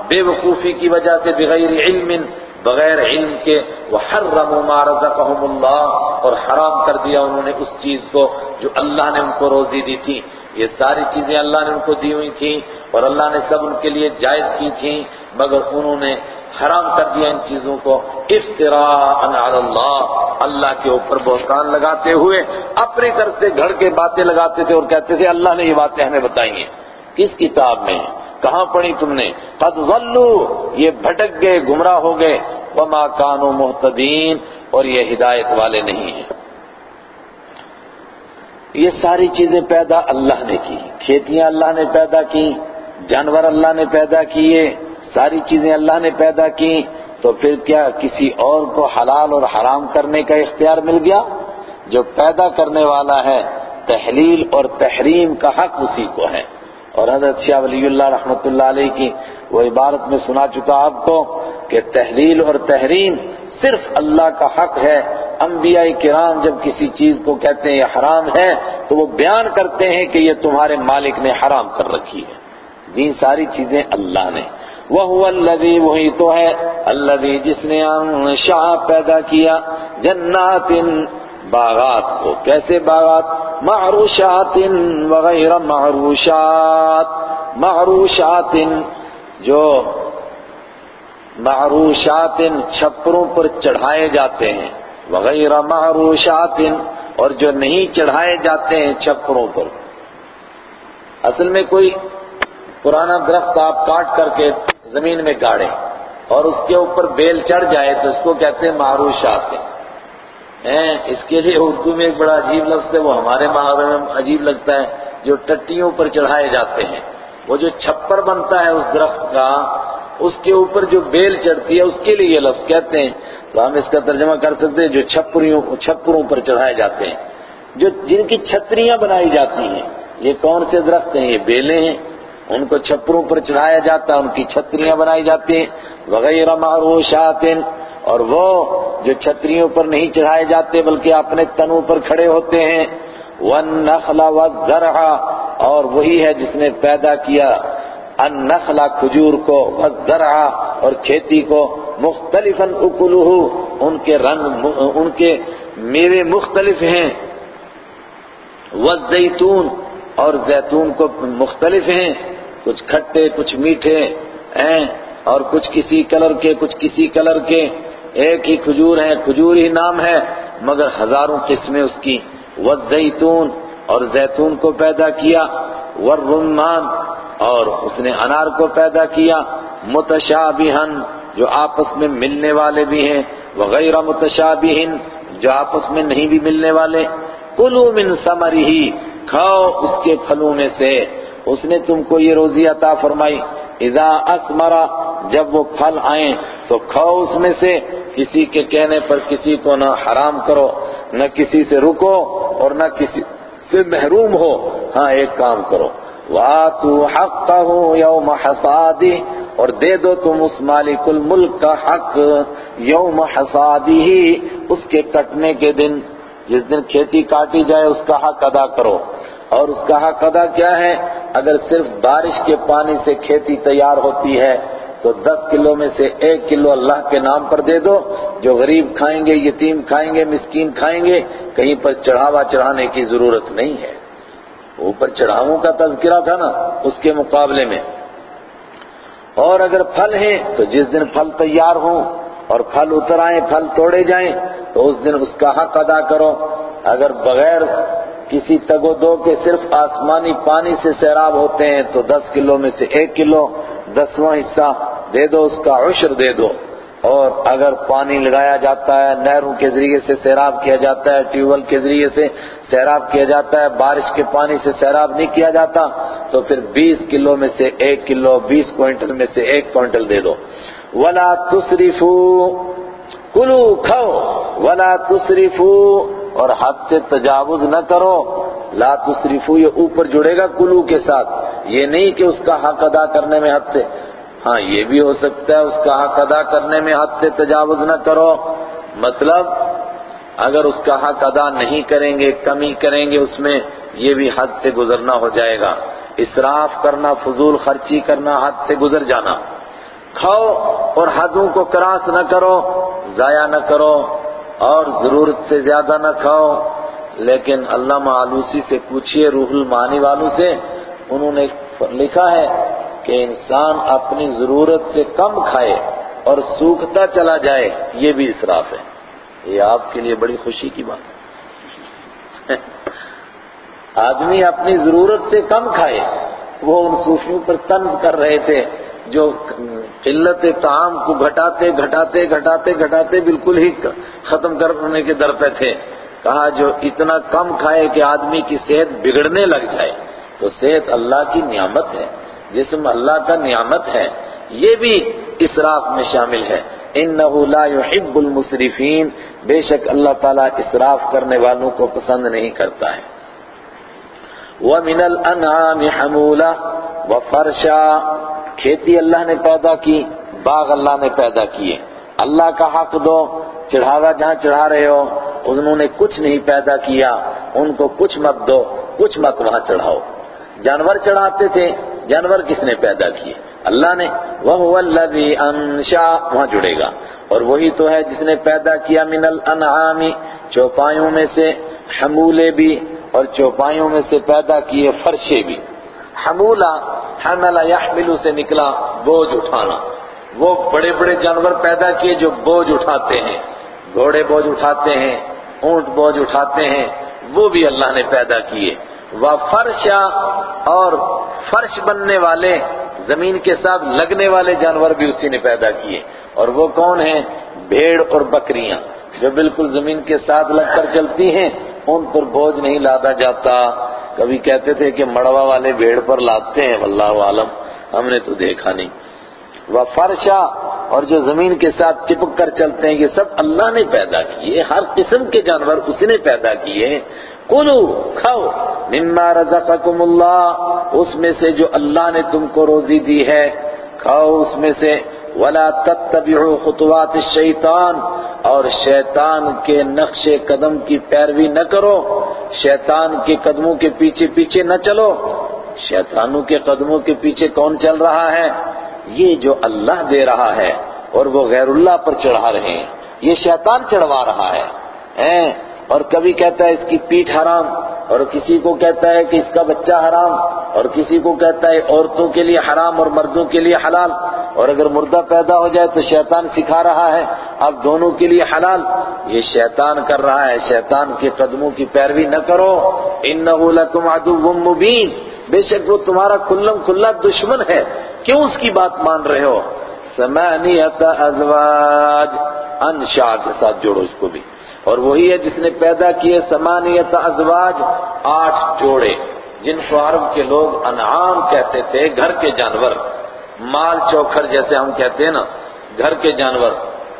بے وقوفی کی وجہ سے بغیر علم بغیر علم کے وحرموا ما رزقهم اللہ اور حرام کر دیا انہوں نے اس چیز کو جو اللہ نے ان کو روزی دی تھی۔ یہ ساری چیزیں اللہ نے ان کو دی ہوئی تھیں اور اللہ نے سب ان کے لیے جائز کی تھیں، مگر انہوں نے حرام کر دیا ان چیزوں کو۔ افتراء علی اللہ۔ اللہ کے اوپر بہتان لگاتے ہوئے اپنے گھر سے گھڑ کے باتیں لگاتے تھے اور کہتے تھے، اللہ نے یہ باتیں ہمیں بتائی ہیں۔ کس کتاب میں کہاں پڑھی تم نے؟ قد ولو یہ بھٹک گئے، گمراہ ہو گئے۔ وما کانوا محتدین اور یہ ہدایت والے نہیں ہیں۔ یہ ساری چیزیں پیدا اللہ نے کی۔ کھیتیاں اللہ نے پیدا کی۔ جانور اللہ نے پیدا کیے۔ ساری چیزیں اللہ نے پیدا کی تو پھر کیا کسی اور کو حلال اور حرام کرنے کا اختیار مل گیا؟ جو پیدا کرنے والا ہے، تحلیل اور تحریم کا حق اسی کو ہے۔ اور حضرت شاہ ولی اللہ رحمۃ اللہ علیہ کی وہ عبارت میں سنا چکا آپ کو کہ تحلیل اور تحریم صرف اللہ کا حق ہے۔ انبیاء کرام جب کسی چیز کو کہتے ہیں یہ حرام ہے، تو وہ بیان کرتے ہیں کہ یہ تمہارے مالک نے حرام کر رکھی ہے۔ یہ ساری چیزیں اللہ نے۔ وہ الذی وہی تو ہے الذی جس نے شاہ پیدا کیا، جنات باغات کو۔ کیسے باغات؟ معروشات وغیرہ معروشات۔ معروشات جو معروشات چھپروں پر چڑھائے جاتے ہیں۔ وغیرہ معروشات اور جو نہیں چڑھائے جاتے ہیں چھپروں پر۔ اصل میں کوئی پرانا درخت آپ کاٹ کر کے زمین میں گاڑے اور اس کے اوپر بیل چڑھ جائے تو اس کو کہتے ہیں معروشات ہیں، اس کے لیے اردو میں ایک بڑا عجیب لفظ ہے، وہ ہمارے محاورے میں عجیب لگتا ہے، جو ٹٹیوں پر چڑھائے جاتے ہیں۔ وہ جو چھپر بنتا ہے اس درخت کا، اس کے اوپر جو بیل چڑھتی ہے، اس کے لیے یہ لفظ کہتے ہیں۔ تو ہم اس کا ترجمہ کر سکتے ہیں، جو چھپریوں، چھپروں پر چڑھائے جاتے ہیں۔ جو جن کی چھتریاں بنائی جاتی ہیں، یہ کون سے درخت ہیں؟ یہ بیلیں ہیں۔ ان کو چھپروں پر چڑھایا جاتا ان کی چھتریاں بنائی جاتی ہیں وغیرہ معروشات اور وہ جو چھتریوں پر نہیں چڑھائے جاتے بلکہ اپنے تنوں پر کھڑے ہوتے ہیں، والنخل والزرع، اور وہی ہے جس نے پیدا کیا النخل، کھجور کو، والزرع، اور کھیتی کو، مختلفا اکلہ ان کے رنگ ان کے میوے مختلف ہیں۔ والزیتون اور زیتون کو مختلف ہیں۔ کچھ کھٹے، کچھ میٹھے، ہیں، اور کچھ کسی کلر کے، کچھ کسی کلر کے۔ ایک ہی کھجور ہے، کھجور ہی نام ہے، مگر ہزاروں قسمیں اس کی۔ والزیتون، اور زیتون کو پیدا کیا۔ والرمان، اور اس نے انار کو پیدا کیا۔ متشابہن جو آپس میں ملنے والے بھی ہیں۔ وغیرہ متشابہن جو آپس میں نہیں بھی ملنے والے۔ کلو من ثمرہی کھاؤ اس کے پھلوں میں سے۔ اس نے تم کو یہ روزی عطا فرمائی۔ اذا اسمرا جب وہ پھل آئیں، تو کھاؤ اس میں سے۔ کسی کے کہنے پر کسی کو نہ حرام کرو، نہ کسی سے رکو اور نہ کسی سے محروم ہو۔ ہاں ایک کام کرو۔ وَآتُوا حَقَّهُ يَوْمَ حَصَادِهِ اور دے دو تم اس مالک الملک کا حق یوم حصادی اس کے کٹنے کے دن۔ جس دن کھیتی کاٹی جائے، اس کا حق ادا کرو۔ اور اس کا حق ادا کیا ہے؟ اگر صرف بارش کے پانی سے کھیتی تیار ہوتی ہے، تو دس کلو میں سے ایک کلو اللہ کے نام پر دے دو۔ جو غریب کھائیں گے، یتیم کھائیں گے، مسکین کھائیں گے، کہیں پر چڑھاوا چڑھانے کی ضرورت نہیں ہے۔ اوپر چڑھاووں کا تذکرہ تھا نا، اس کے مقابلے میں۔ اور اگر پھل ہیں، تو جس دن پھل تیار ہوں اور پھل اتر آئیں، پھل توڑے جائیں، تو اس دن اس کا حق ادا کرو۔ اگر بغیر کسی تگ و دو کے صرف آسمانی پانی سے سیراب ہوتے ہیں تو دس کلو میں سے ایک کلو دسواں حصہ دے دو، اس کا عشر دے دو۔ اور اگر پانی لگایا جاتا ہے، نہروں کے ذریعے سے سیراب کیا جاتا ہے ٹیوبل کے ذریعے سے سیراب کیا جاتا ہے، بارش کے پانی سے سیراب نہیں کیا جاتا، تو پھر بیس کلو میں سے ایک کلو، بیس کوئنٹل میں سے ایک کوئنٹل دے دو۔ ولا تصرفو کلو کھو ولا تصرفو اور حد سے تجاوز نہ کرو۔ لا تصرفو یہ اوپر جڑے گا کلو کے ساتھ۔ یہ نہیں کہ اس کا حق ادا کرنے میں حد سے۔ ہاں یہ بھی ہو سکتا ہے اس کا حق ادا کرنے میں حد سے تجاوز نہ کرو۔ مطلب اگر اس کا حق ادا نہیں کریں گے، کمی کریں گے، اس میں یہ بھی حد سے گزرنا ہو جائے گا۔ اسراف کرنا، فضول خرچی کرنا، حد سے گزر جانا۔ کھاؤ اور حدوں کو کراس نہ کرو، ضائع نہ کرو۔ اور ضرورت سے زیادہ نہ کھاؤ۔ لیکن علامہ آلوسی سے پوچھئے روح المعانی والوں سے، انہوں نے لکھا ہے کہ انسان اپنی ضرورت سے کم کھائے اور سوکھتا چلا جائے، یہ بھی اسراف ہے۔ یہ آپ کے لیے بڑی خوشی کی بات ہے۔ آدمی اپنی ضرورت سے کم کھائے، وہ ان صوفیوں پر طنز کر رہے تھے۔ جو قلت تعام کو گھٹاتے گھٹاتے گھٹاتے گھٹاتے بالکل ہی ختم کرنے کے در پہ تھے۔ کہا جو اتنا کم کھائے کہ آدمی کی صحت بگڑنے لگ جائے۔ تو صحت اللہ کی نعمت ہے۔ جسم اللہ کا نعمت ہے۔ یہ بھی اسراف میں شامل ہے۔ انہو لا يحب المصرفین بے شک اللہ تعالیٰ اسراف کرنے والوں کو پسند نہیں کرتا ہے۔ وَمِنَ الْأَنْعَامِ حَمُولَةً وَفَرْشًا کھیتی اللہ نے پیدا کی، باغ اللہ نے پیدا کیے۔ اللہ کا حق دو، چڑھاوا جہاں چڑھا رہے ہو، انہوں نے کچھ نہیں پیدا کیا، ان کو کچھ مت دو، کچھ مت وہاں چڑھاؤ۔ جانور چڑھاتے تھے، جانور کس نے پیدا کیے؟ اللہ نے۔ وہ الذی انشا وہاں جڑے گا۔ اور وہی تو ہے جس نے پیدا کیا من الانعام، چوپایوں میں سے حمولے بھی، اور چوپایوں میں سے پیدا کیے فرشے بھی۔ حمولہ حمل یحمل سے نکلا بوجھ اٹھانا۔ وہ بڑے بڑے جانور پیدا کیے جو بوجھ اٹھاتے ہیں۔ گھوڑے بوجھ اٹھاتے ہیں، اونٹ بوجھ اٹھاتے ہیں، وہ بھی اللہ نے پیدا کیے۔ وہ فرشا اور فرش بننے والے، زمین کے ساتھ لگنے والے جانور بھی اسی نے پیدا کیے۔ اور وہ کون ہیں؟ بھیڑ اور بکریاں۔ جو بالکل زمین کے ساتھ لگ کر چلتی ہیں، ان پر بوجھ نہیں لادا جاتا۔ کبھی کہتے تھے کہ مڑوا والے بھیڑ پر لاتے ہیں، واللہ عالم، ہم نے تو دیکھا نہیں۔ وہ فرشا اور جو زمین کے ساتھ چپک کر چلتے ہیں، یہ سب اللہ نے پیدا کیے، ہر قسم کے جانور اس نے پیدا کیے۔ کلو کھاؤ۔ مما رزقکم اللہ اس میں سے جو اللہ نے تم کو روزی دی ہے، کھاؤ، اس میں سے ولا تتبعوا خطوات الشیطان اور شیطان کے نقش قدم کی پیروی نہ کرو، شیطان کے قدموں کے پیچھے پیچھے نہ چلو۔ شیطانوں کے قدموں کے پیچھے کون چل رہا ہے؟ یہ جو اللہ دے رہا ہے اور وہ غیر اللہ پر چڑھا رہے ہیں۔ یہ شیطان چڑھوا رہا ہے۔ اور کبھی کہتا ہے اس کی پیٹ حرام، اور کسی کو کہتا ہے کہ اس کا بچہ حرام، اور کسی کو کہتا ہے عورتوں کے لیے حرام اور مردوں کے لیے حلال۔ اور اگر مردہ پیدا ہو جائے تو شیطان سکھا رہا ہے اب دونوں کے لیے حلال۔ یہ شیطان کر رہا ہے، شیطان کے قدموں کی پیروی نہ کرو۔ انہو لکم عدو مبین۔ بے شک وہ تمہارا کلم کھلا دشمن ہے۔ کیوں اس کی بات مان رہے ہو؟ سمانیت ازواج۔ انشاء کے ساتھ جوڑو اس کو بھی۔ اور وہی ہے جس نے پیدا کیے سمانیت ازواج آٹھ جوڑے، جن کو عرب کے لوگ انعام کہتے تھے، گھر کے جانور۔ مال چوکھر جیسے ہم کہتے ہیں نا، گھر کے جانور۔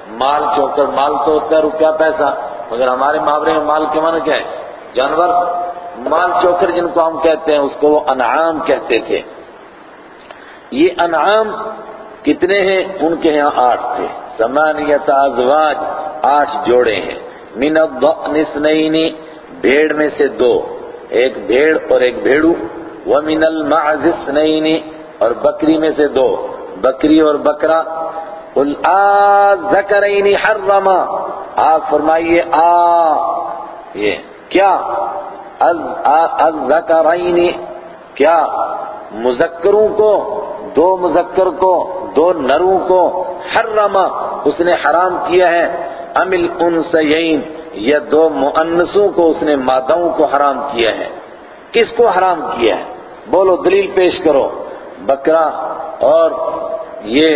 مال چوکر مال تو ہوتا ہے روپیہ پیسہ، مگر ہمارے محاورے میں مال کے معنی کیا ہے؟ جانور۔ مال چوکر جن کو ہم کہتے ہیں، اس کو وہ انعام کہتے تھے۔ یہ انعام کتنے ہیں؟ ان کے یہاں آٹھ تھے۔ سمانیت ازواج آٹھ جوڑے ہیں۔ من الضأن اثنین، بھیڑ میں سے دو، ایک بھیڑ اور ایک بھیڑو، ومن المعز اثنین، اور بکری میں سے دو، بکری اور بکرا۔ قل آذکرین حرما آپ فرمائیے آ، یہ کیا؟ الذکرین کیا؟ مذکروں کو، دو مذکر کو، دو نروں کو حرما اس نے حرام کیا ہے۔ امل انسین یا دو مؤنسوں کو اس نے ماداؤں کو حرام کیا ہے۔ کس کو حرام کیا ہے؟ بولو، دلیل پیش کرو۔ بکرا اور یہ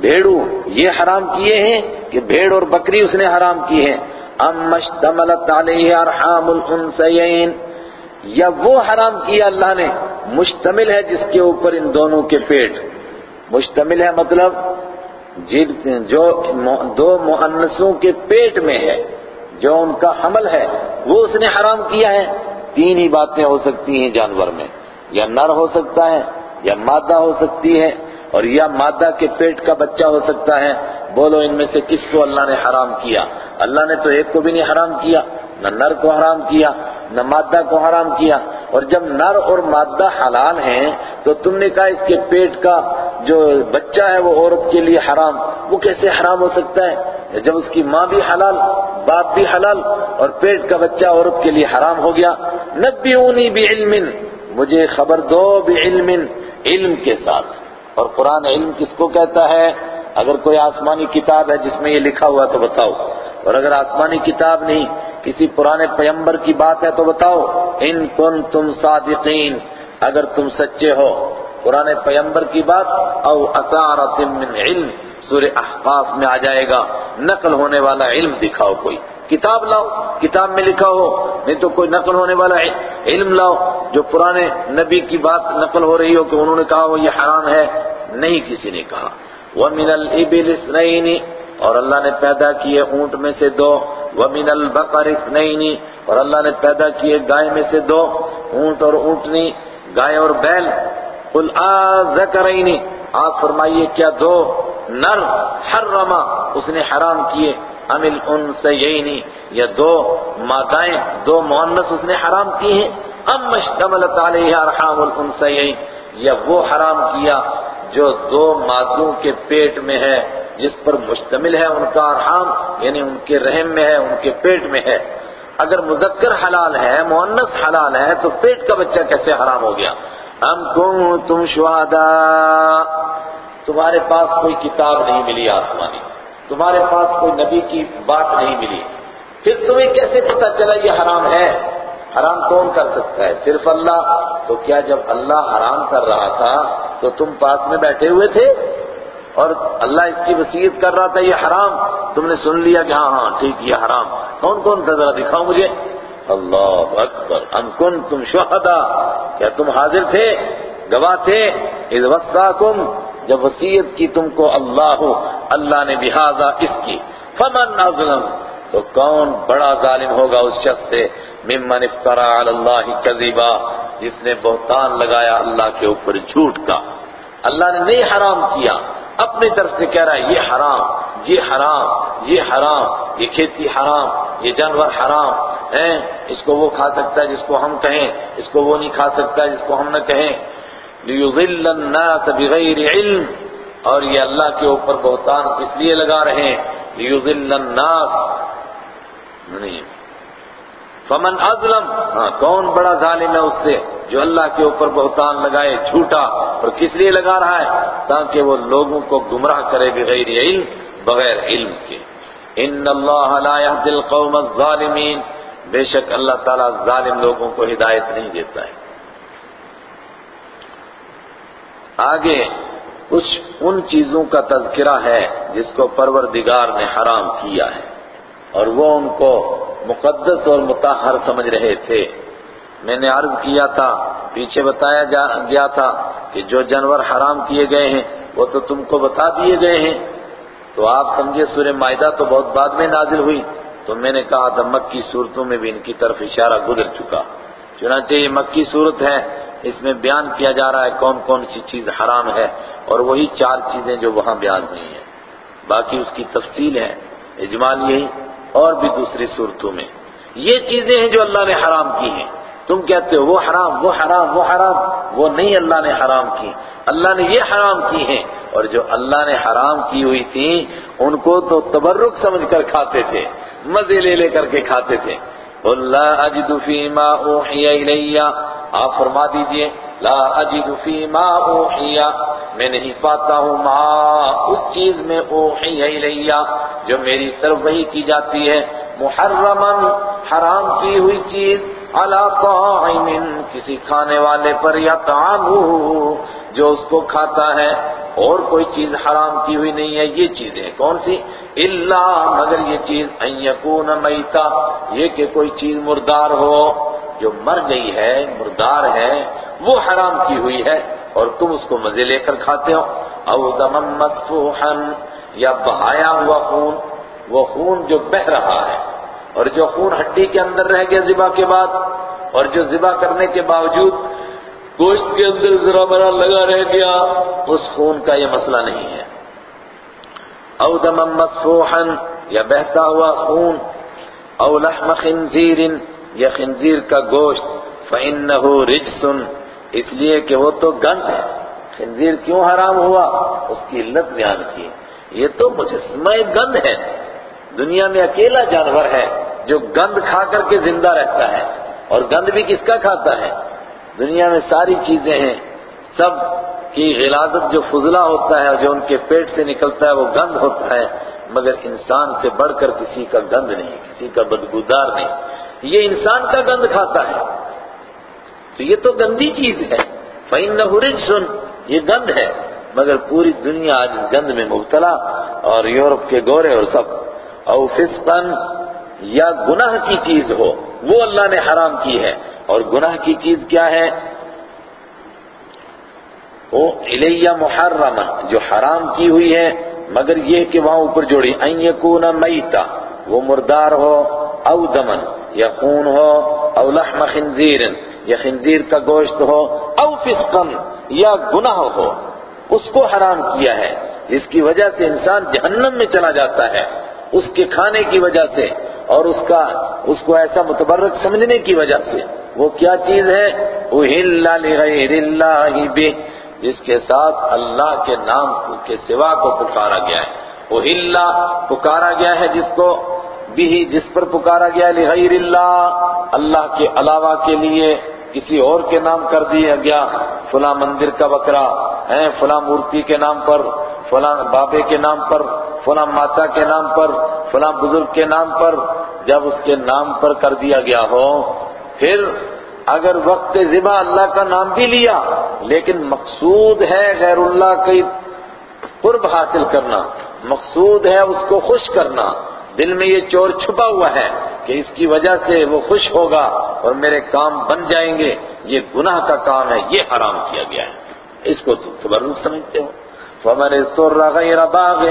بھیڑو، یہ حرام کیے ہیں کہ بھیڑ اور بکری اس نے حرام کی ہے ام مشتملت علیہ ارحام الانسین یا وہ حرام کیا اللہ نے؟ مشتمل ہے جس کے اوپر ان دونوں کے پیٹ۔ مشتمل ہے مطلب جو دو مؤنسوں کے پیٹ میں ہے، جو ان کا حمل ہے، وہ اس نے حرام کیا ہے۔ تین ہی باتیں ہو سکتی ہیں جانور میں۔ یا نر ہو سکتا ہے، یا مادہ ہو سکتی ہے، اور یا مادہ کے پیٹ کا بچہ ہو سکتا ہے۔ بولو ان میں سے کس کو اللہ نے حرام کیا؟ اللہ نے تو ایک کو بھی نہیں حرام کیا۔ نہ نر کو حرام کیا، نہ مادہ کو حرام کیا۔ اور جب نر اور مادہ حلال ہیں، تو تم نے کہا اس کے پیٹ کا جو بچہ ہے، وہ عورت کے لیے حرام۔ وہ کیسے حرام ہو سکتا ہے؟ جب اس کی ماں بھی حلال، باپ بھی حلال، اور پیٹ کا بچہ عورت کے لیے حرام ہو گیا۔ نبیونی بعلم مجھے خبر دو بعلم علم کے ساتھ۔ اور قرآن علم کس کو کہتا ہے؟ اگر کوئی آسمانی کتاب ہے جس میں یہ لکھا ہوا تو بتاؤ۔ اور اگر آسمانی کتاب نہیں، کسی پرانے پیمبر کی بات ہے تو بتاؤ، ان کن تم صادقین، اگر تم سچے ہو۔ قرآن پیمبر کی بات، او اطارت من علم، سورہ احقاف میں آ جائے گا۔ نقل ہونے والا علم دکھاؤ کوئی۔ کتاب لاؤ، کتاب میں لکھا ہو، نہیں تو کوئی نقل ہونے والا علم لاؤ۔ جو پرانے نبی کی بات نقل ہو رہی ہو کہ انہوں نے کہا وہ یہ حرام ہے، نہیں کسی نے کہا۔ وَمِنَ الْإِبِلِ اثْنَيْنِ اور اللہ نے پیدا کیے اونٹ میں سے دو، وَمِنَ الْبَقَرِ اثْنَيْنِ، اور اللہ نے پیدا کیے گائے میں سے دو، اونٹ اور اونٹنی، گائے اور بیل۔ قُلْ آذَكَرَيْنِ آپ فرمائیے کیا دو نر حرما اس نے حرام کیے؟ امل ان سے یا دو مادائیں، دو مونس اس نے حرام کی ہیں؟ ام مشتملت علیہ ارحام الانسیین، یا وہ حرام کیا جو دو مادوں کے پیٹ میں ہے، جس پر مشتمل ہے ان کا ارحام یعنی ان کے رحم میں ہے، ان کے پیٹ میں ہے۔ اگر مذکر حلال ہے مونس حلال ہے، تو پیٹ کا بچہ کیسے حرام ہو گیا؟ ہم ام کنتم شہادا تمہارے پاس کوئی کتاب نہیں ملی آسمانی۔ تمہارے پاس کوئی نبی کی بات نہیں ملی۔ پھر تمہیں کیسے پتا چلا یہ حرام ہے؟ حرام کون کر سکتا ہے؟ صرف اللہ۔ تو کیا جب اللہ حرام کر رہا تھا تو تم پاس میں بیٹھے ہوئے تھے اور اللہ اس کی وسیعت کر رہا تھا، یہ حرام۔ تم نے سن لیا کہ ہاں ہاں ٹھیک، یہ حرام۔ کون کون تھا ذرا دکھاؤ مجھے؟ اللہ اکبر۔ ان کن تم شہدا کیا تم حاضر تھے؟ گواہ تھے؟ اذ وصاکم۔ جب وسیعت کی تم کو اللہ اللہ نے لہذا اس کی۔ فمن ظلم تو کون بڑا ظالم ہوگا اس شخص سے؟ ممن افترا علی اللہ کذبا۔ جس نے بہتان لگایا اللہ کے اوپر جھوٹ کا۔ اللہ نے نہیں حرام کیا، اپنی طرف سے کہہ رہا ہے، یہ حرام یہ حرام یہ حرام، یہ کھیتی حرام، یہ جانور حرام ہے اس کو وہ کھا سکتا ہے جس کو ہم کہیں، اس کو وہ نہیں کھا سکتا جس کو ہم نہ کہیں۔ لِيُضِلَّ النَّاسَ بِغَيْرِ علم۔ اور یہ اللہ کے اوپر بہتان کس لیے لگا رہے ہیں۔ لِيُضِلَّ النَّاسَ۔ نہیں۔ فمن ازلم ہاں کون بڑا ظالم ہے اس سے جو اللہ کے اوپر بہتان لگائے، جھوٹا اور کس لیے لگا رہا ہے؟ تاکہ وہ لوگوں کو گمراہ کرے بغیر علم بغیر علم کے۔ ان اللہ لا يهدي القوم الظالمین۔ بے شک اللہ تعالیٰ ظالم لوگوں کو ہدایت نہیں دیتا ہے۔ آگے، کچھ ان چیزوں کا تذکرہ ہے جس کو پروردگار نے حرام کیا ہے۔ اور وہ ان کو مقدس اور متحر سمجھ رہے تھے۔ میں نے عرض کیا تھا، پیچھے بتایا گیا تھا کہ جو جانور حرام کیے گئے ہیں، وہ تو تم کو بتا دیے گئے ہیں۔ تو آپ سمجھے، سورہ معدہ تو بہت بعد میں نازل ہوئی۔ تو میں نے کہا تھا مکی صورتوں میں بھی ان کی طرف اشارہ گزر چکا۔ چنانچہ یہ مکی صورت ہے، اس میں بیان کیا جا رہا ہے کون کون سی چیز حرام ہے۔ اور وہی چار چیزیں جو وہاں بیان ہوئی ہیں۔ باقی اس کی تفصیل ہے۔ اجمال یہی اور بھی دوسری صورتوں میں۔ یہ چیزیں ہیں جو اللہ نے حرام کی ہیں۔ تم کہتے ہو وہ حرام وہ حرام وہ حرام، وہ نہیں اللہ نے حرام کی۔ اللہ نے یہ حرام کی ہیں۔ اور جو اللہ نے حرام کی ہوئی تھی، ان کو تو تبرک سمجھ کر کھاتے تھے، مزے لے لے کر کے کھاتے تھے۔ اللہ اجد فیما اوحی الیہ۔ آپ فرما دیجیے، لا اجد فیما اوحی۔ میں نہیں پاتا ہوں ما اس چیز میں اوحی الیہ، جو میری طرف وہی کی جاتی ہے۔ محرما حرام کی ہوئی چیز، علی طاعم، کسی کھانے والے پر یا طعامہ، جو اس کو کھاتا ہے۔ اور کوئی چیز حرام کی ہوئی نہیں ہے۔ یہ چیزیں کون سی؟ اللہ مگر یہ چیز ان یکون میتا، یہ کہ کوئی چیز مردار ہو، جو مر گئی ہے، مردار ہے، وہ حرام کی ہوئی ہے۔ اور تم اس کو مزے لے کر کھاتے ہو۔ او دم مسفوحا، یا بہایا ہوا خون۔ وہ خون جو بہ رہا ہے۔ اور جو خون ہڈی کے اندر رہ گیا ذبح کے بعد، اور جو ذبح کرنے کے باوجود گوشت کے اندر ذرا برا لگا رہ گیا، اس خون کا یہ مسئلہ نہیں ہے۔ او دم مسفوحا، یا بہتا ہوا خون۔ او لحم خنزیر یا خنزیر کا گوشت۔ فَإِنَّهُ رِجْسٌ۔ اس لیے کہ وہ تو گند ہے۔ خنزیر کیوں حرام ہوا؟ اس کی علت بیان کی۔ یہ تو مجسمہ گند ہے۔ دنیا میں اکیلا جانور ہے جو گند کھا کر کے زندہ رہتا ہے۔ اور گند بھی کس کا کھاتا ہے؟ دنیا میں ساری چیزیں ہیں۔ سب کی غلازت جو فضلہ ہوتا ہے جو ان کے پیٹ سے نکلتا ہے وہ گند ہوتا ہے۔ مگر انسان سے بڑھ کر کسی کا گند نہیں، کسی کا بدبودار نہیں۔ یہ انسان کا گند کھاتا ہے۔ تو یہ تو گندی چیز ہے۔ فَإِنَّهُ سن یہ گند ہے۔ مگر پوری دنیا آج اس گند میں مبتلا اور یورپ کے گورے اور سب۔ او فسقن یا گناہ کی چیز ہو۔ وہ اللہ نے حرام کی ہے۔ اور گناہ کی چیز کیا ہے؟ وہ الیہ محرم جو حرام کی ہوئی ہے، مگر یہ کہ وہاں اوپر جوڑی۔ این یکون میتا۔ وہ مردار ہو، او دمن۔ یا خون ہو، او لحم خنزیر یا خنزیر کا گوشت ہو او فسقن یا گناہ ہو، اس کو حرام کیا ہے، جس کی وجہ سے انسان جہنم میں چلا جاتا ہے، اس کے کھانے کی وجہ سے، اور اس کا، اس کو ایسا متبرک سمجھنے کی وجہ سے۔ وہ کیا چیز ہے؟ جس کے ساتھ اللہ کے نام کے سوا کو پکارا گیا ہے۔ وہ پکارا گیا ہے جس کو؟ بھی جس پر پکارا گیا ہے لغیر اللہ اللہ کے علاوہ کے لیے۔ کسی اور کے نام کر دیا گیا، فلاں مندر کا بکرا ہے فلاں مورتی کے نام پر، فلاں بابے کے نام پر، فلاں ماتا کے نام پر، فلاں بزرگ کے نام پر، جب اس کے نام پر کر دیا گیا ہو، پھر اگر وقت ذبح اللہ کا نام بھی لیا، لیکن مقصود ہے غیر اللہ کی قرب حاصل کرنا، مقصود ہے اس کو خوش کرنا دل میں یہ چور چھپا ہوا ہے کہ اس کی وجہ سے وہ خوش ہوگا اور میرے کام بن جائیں گے۔ یہ گناہ کا کام ہے، یہ حرام کیا گیا ہے۔ اس کو تبرک سمجھتے ہو۔ فمن اضطر غیر باغ۔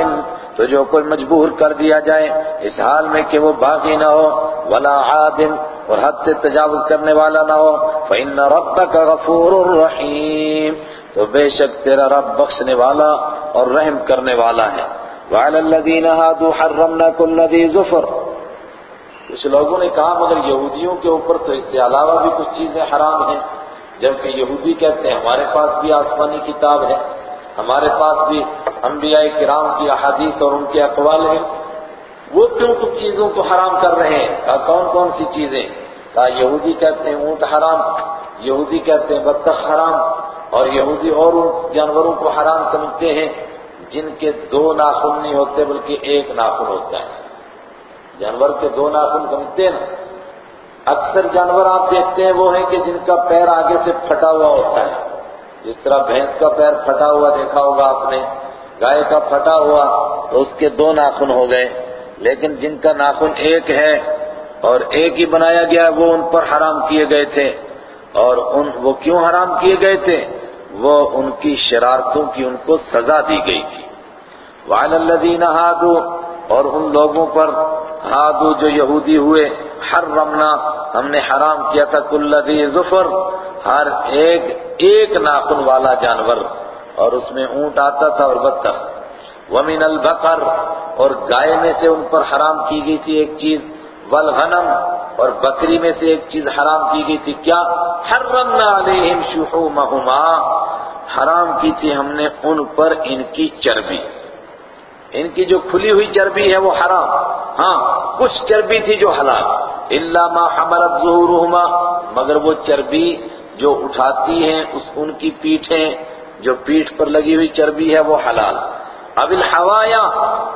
تو جو کوئی مجبور کر دیا جائے، اس حال میں کہ وہ باغی نہ ہو، ولا عادم اور حد سے تجاوز کرنے والا نہ ہو۔ فإن ربك غفور رحیم تو بے شک تیرا رب بخشنے والا اور رحم کرنے والا ہے۔ وعلى الذين هادوا حرمنا كل ذي ظفر کچھ لوگوں نے کہا، مگر یہودیوں کے اوپر تو اس سے علاوہ بھی کچھ چیزیں حرام ہیں۔ جبکہ یہودی کہتے ہیں، ہمارے پاس بھی آسمانی کتاب ہے۔ ہمارے پاس بھی انبیاء کرام کی احادیث اور ان کے اقوال ہیں۔ وہ کیوں کچھ چیزوں کو حرام کر رہے ہیں؟ کہا، کون کون سی چیزیں؟ کہا، یہودی کہتے ہیں، اونٹ حرام۔ یہودی کہتے ہیں، بطخ حرام۔ اور یہودی اور جانوروں کو حرام سمجھتے ہیں۔ جن کے دو ناخن نہیں ہوتے بلکہ ایک ناخن ہوتا ہے۔ جانور کے دو ناخن سمجھتے ہیں؟ نا اکثر جانور آپ دیکھتے ہیں وہ ہیں کہ جن کا پیر آگے سے پھٹا ہوا ہوتا ہے۔ جس طرح بھینس کا پیر پھٹا ہوا دیکھا ہوگا آپ نے، گائے کا پھٹا ہوا تو اس کے دو ناخن ہو گئے۔ لیکن جن کا ناخن ایک ہے اور ایک ہی بنایا گیا، وہ ان پر حرام کیے گئے تھے۔ اور ان، وہ کیوں حرام کیے گئے تھے؟ وہ ان کی شرارتوں کی ان کو سزا دی گئی تھی۔ وَعَلَى الَّذِينَ هَادُوا، اور ان لوگوں پر ہادو جو یہودی ہوئے، حرمنا، ہم نے حرام کیا تھا، کل ذی ظفر، ہر ایک ایک ناخن والا جانور، اور اس میں اونٹ آتا تھا اور بطخ ومن البقر، اور گائے میں سے ان پر حرام کی گئی تھی ایک چیز والغنم اور بکری میں سے ایک چیز حرام کی گئی تھی کیا؟ حرمنا علیہم شحومہما۔ حرام کی تھی ہم نے ان پر ان کی چربی۔ ان کی جو کھلی ہوئی چربی ہے وہ حرام۔ ہاں کچھ چربی تھی جو حلال۔ الا ما حملت ظہورہما۔ مگر وہ چربی جو اٹھاتی ہیں، اس ان کی پیٹھیں، جو پیٹھ پر لگی ہوئی چربی ہے، وہ حلال۔ اب الحوایا،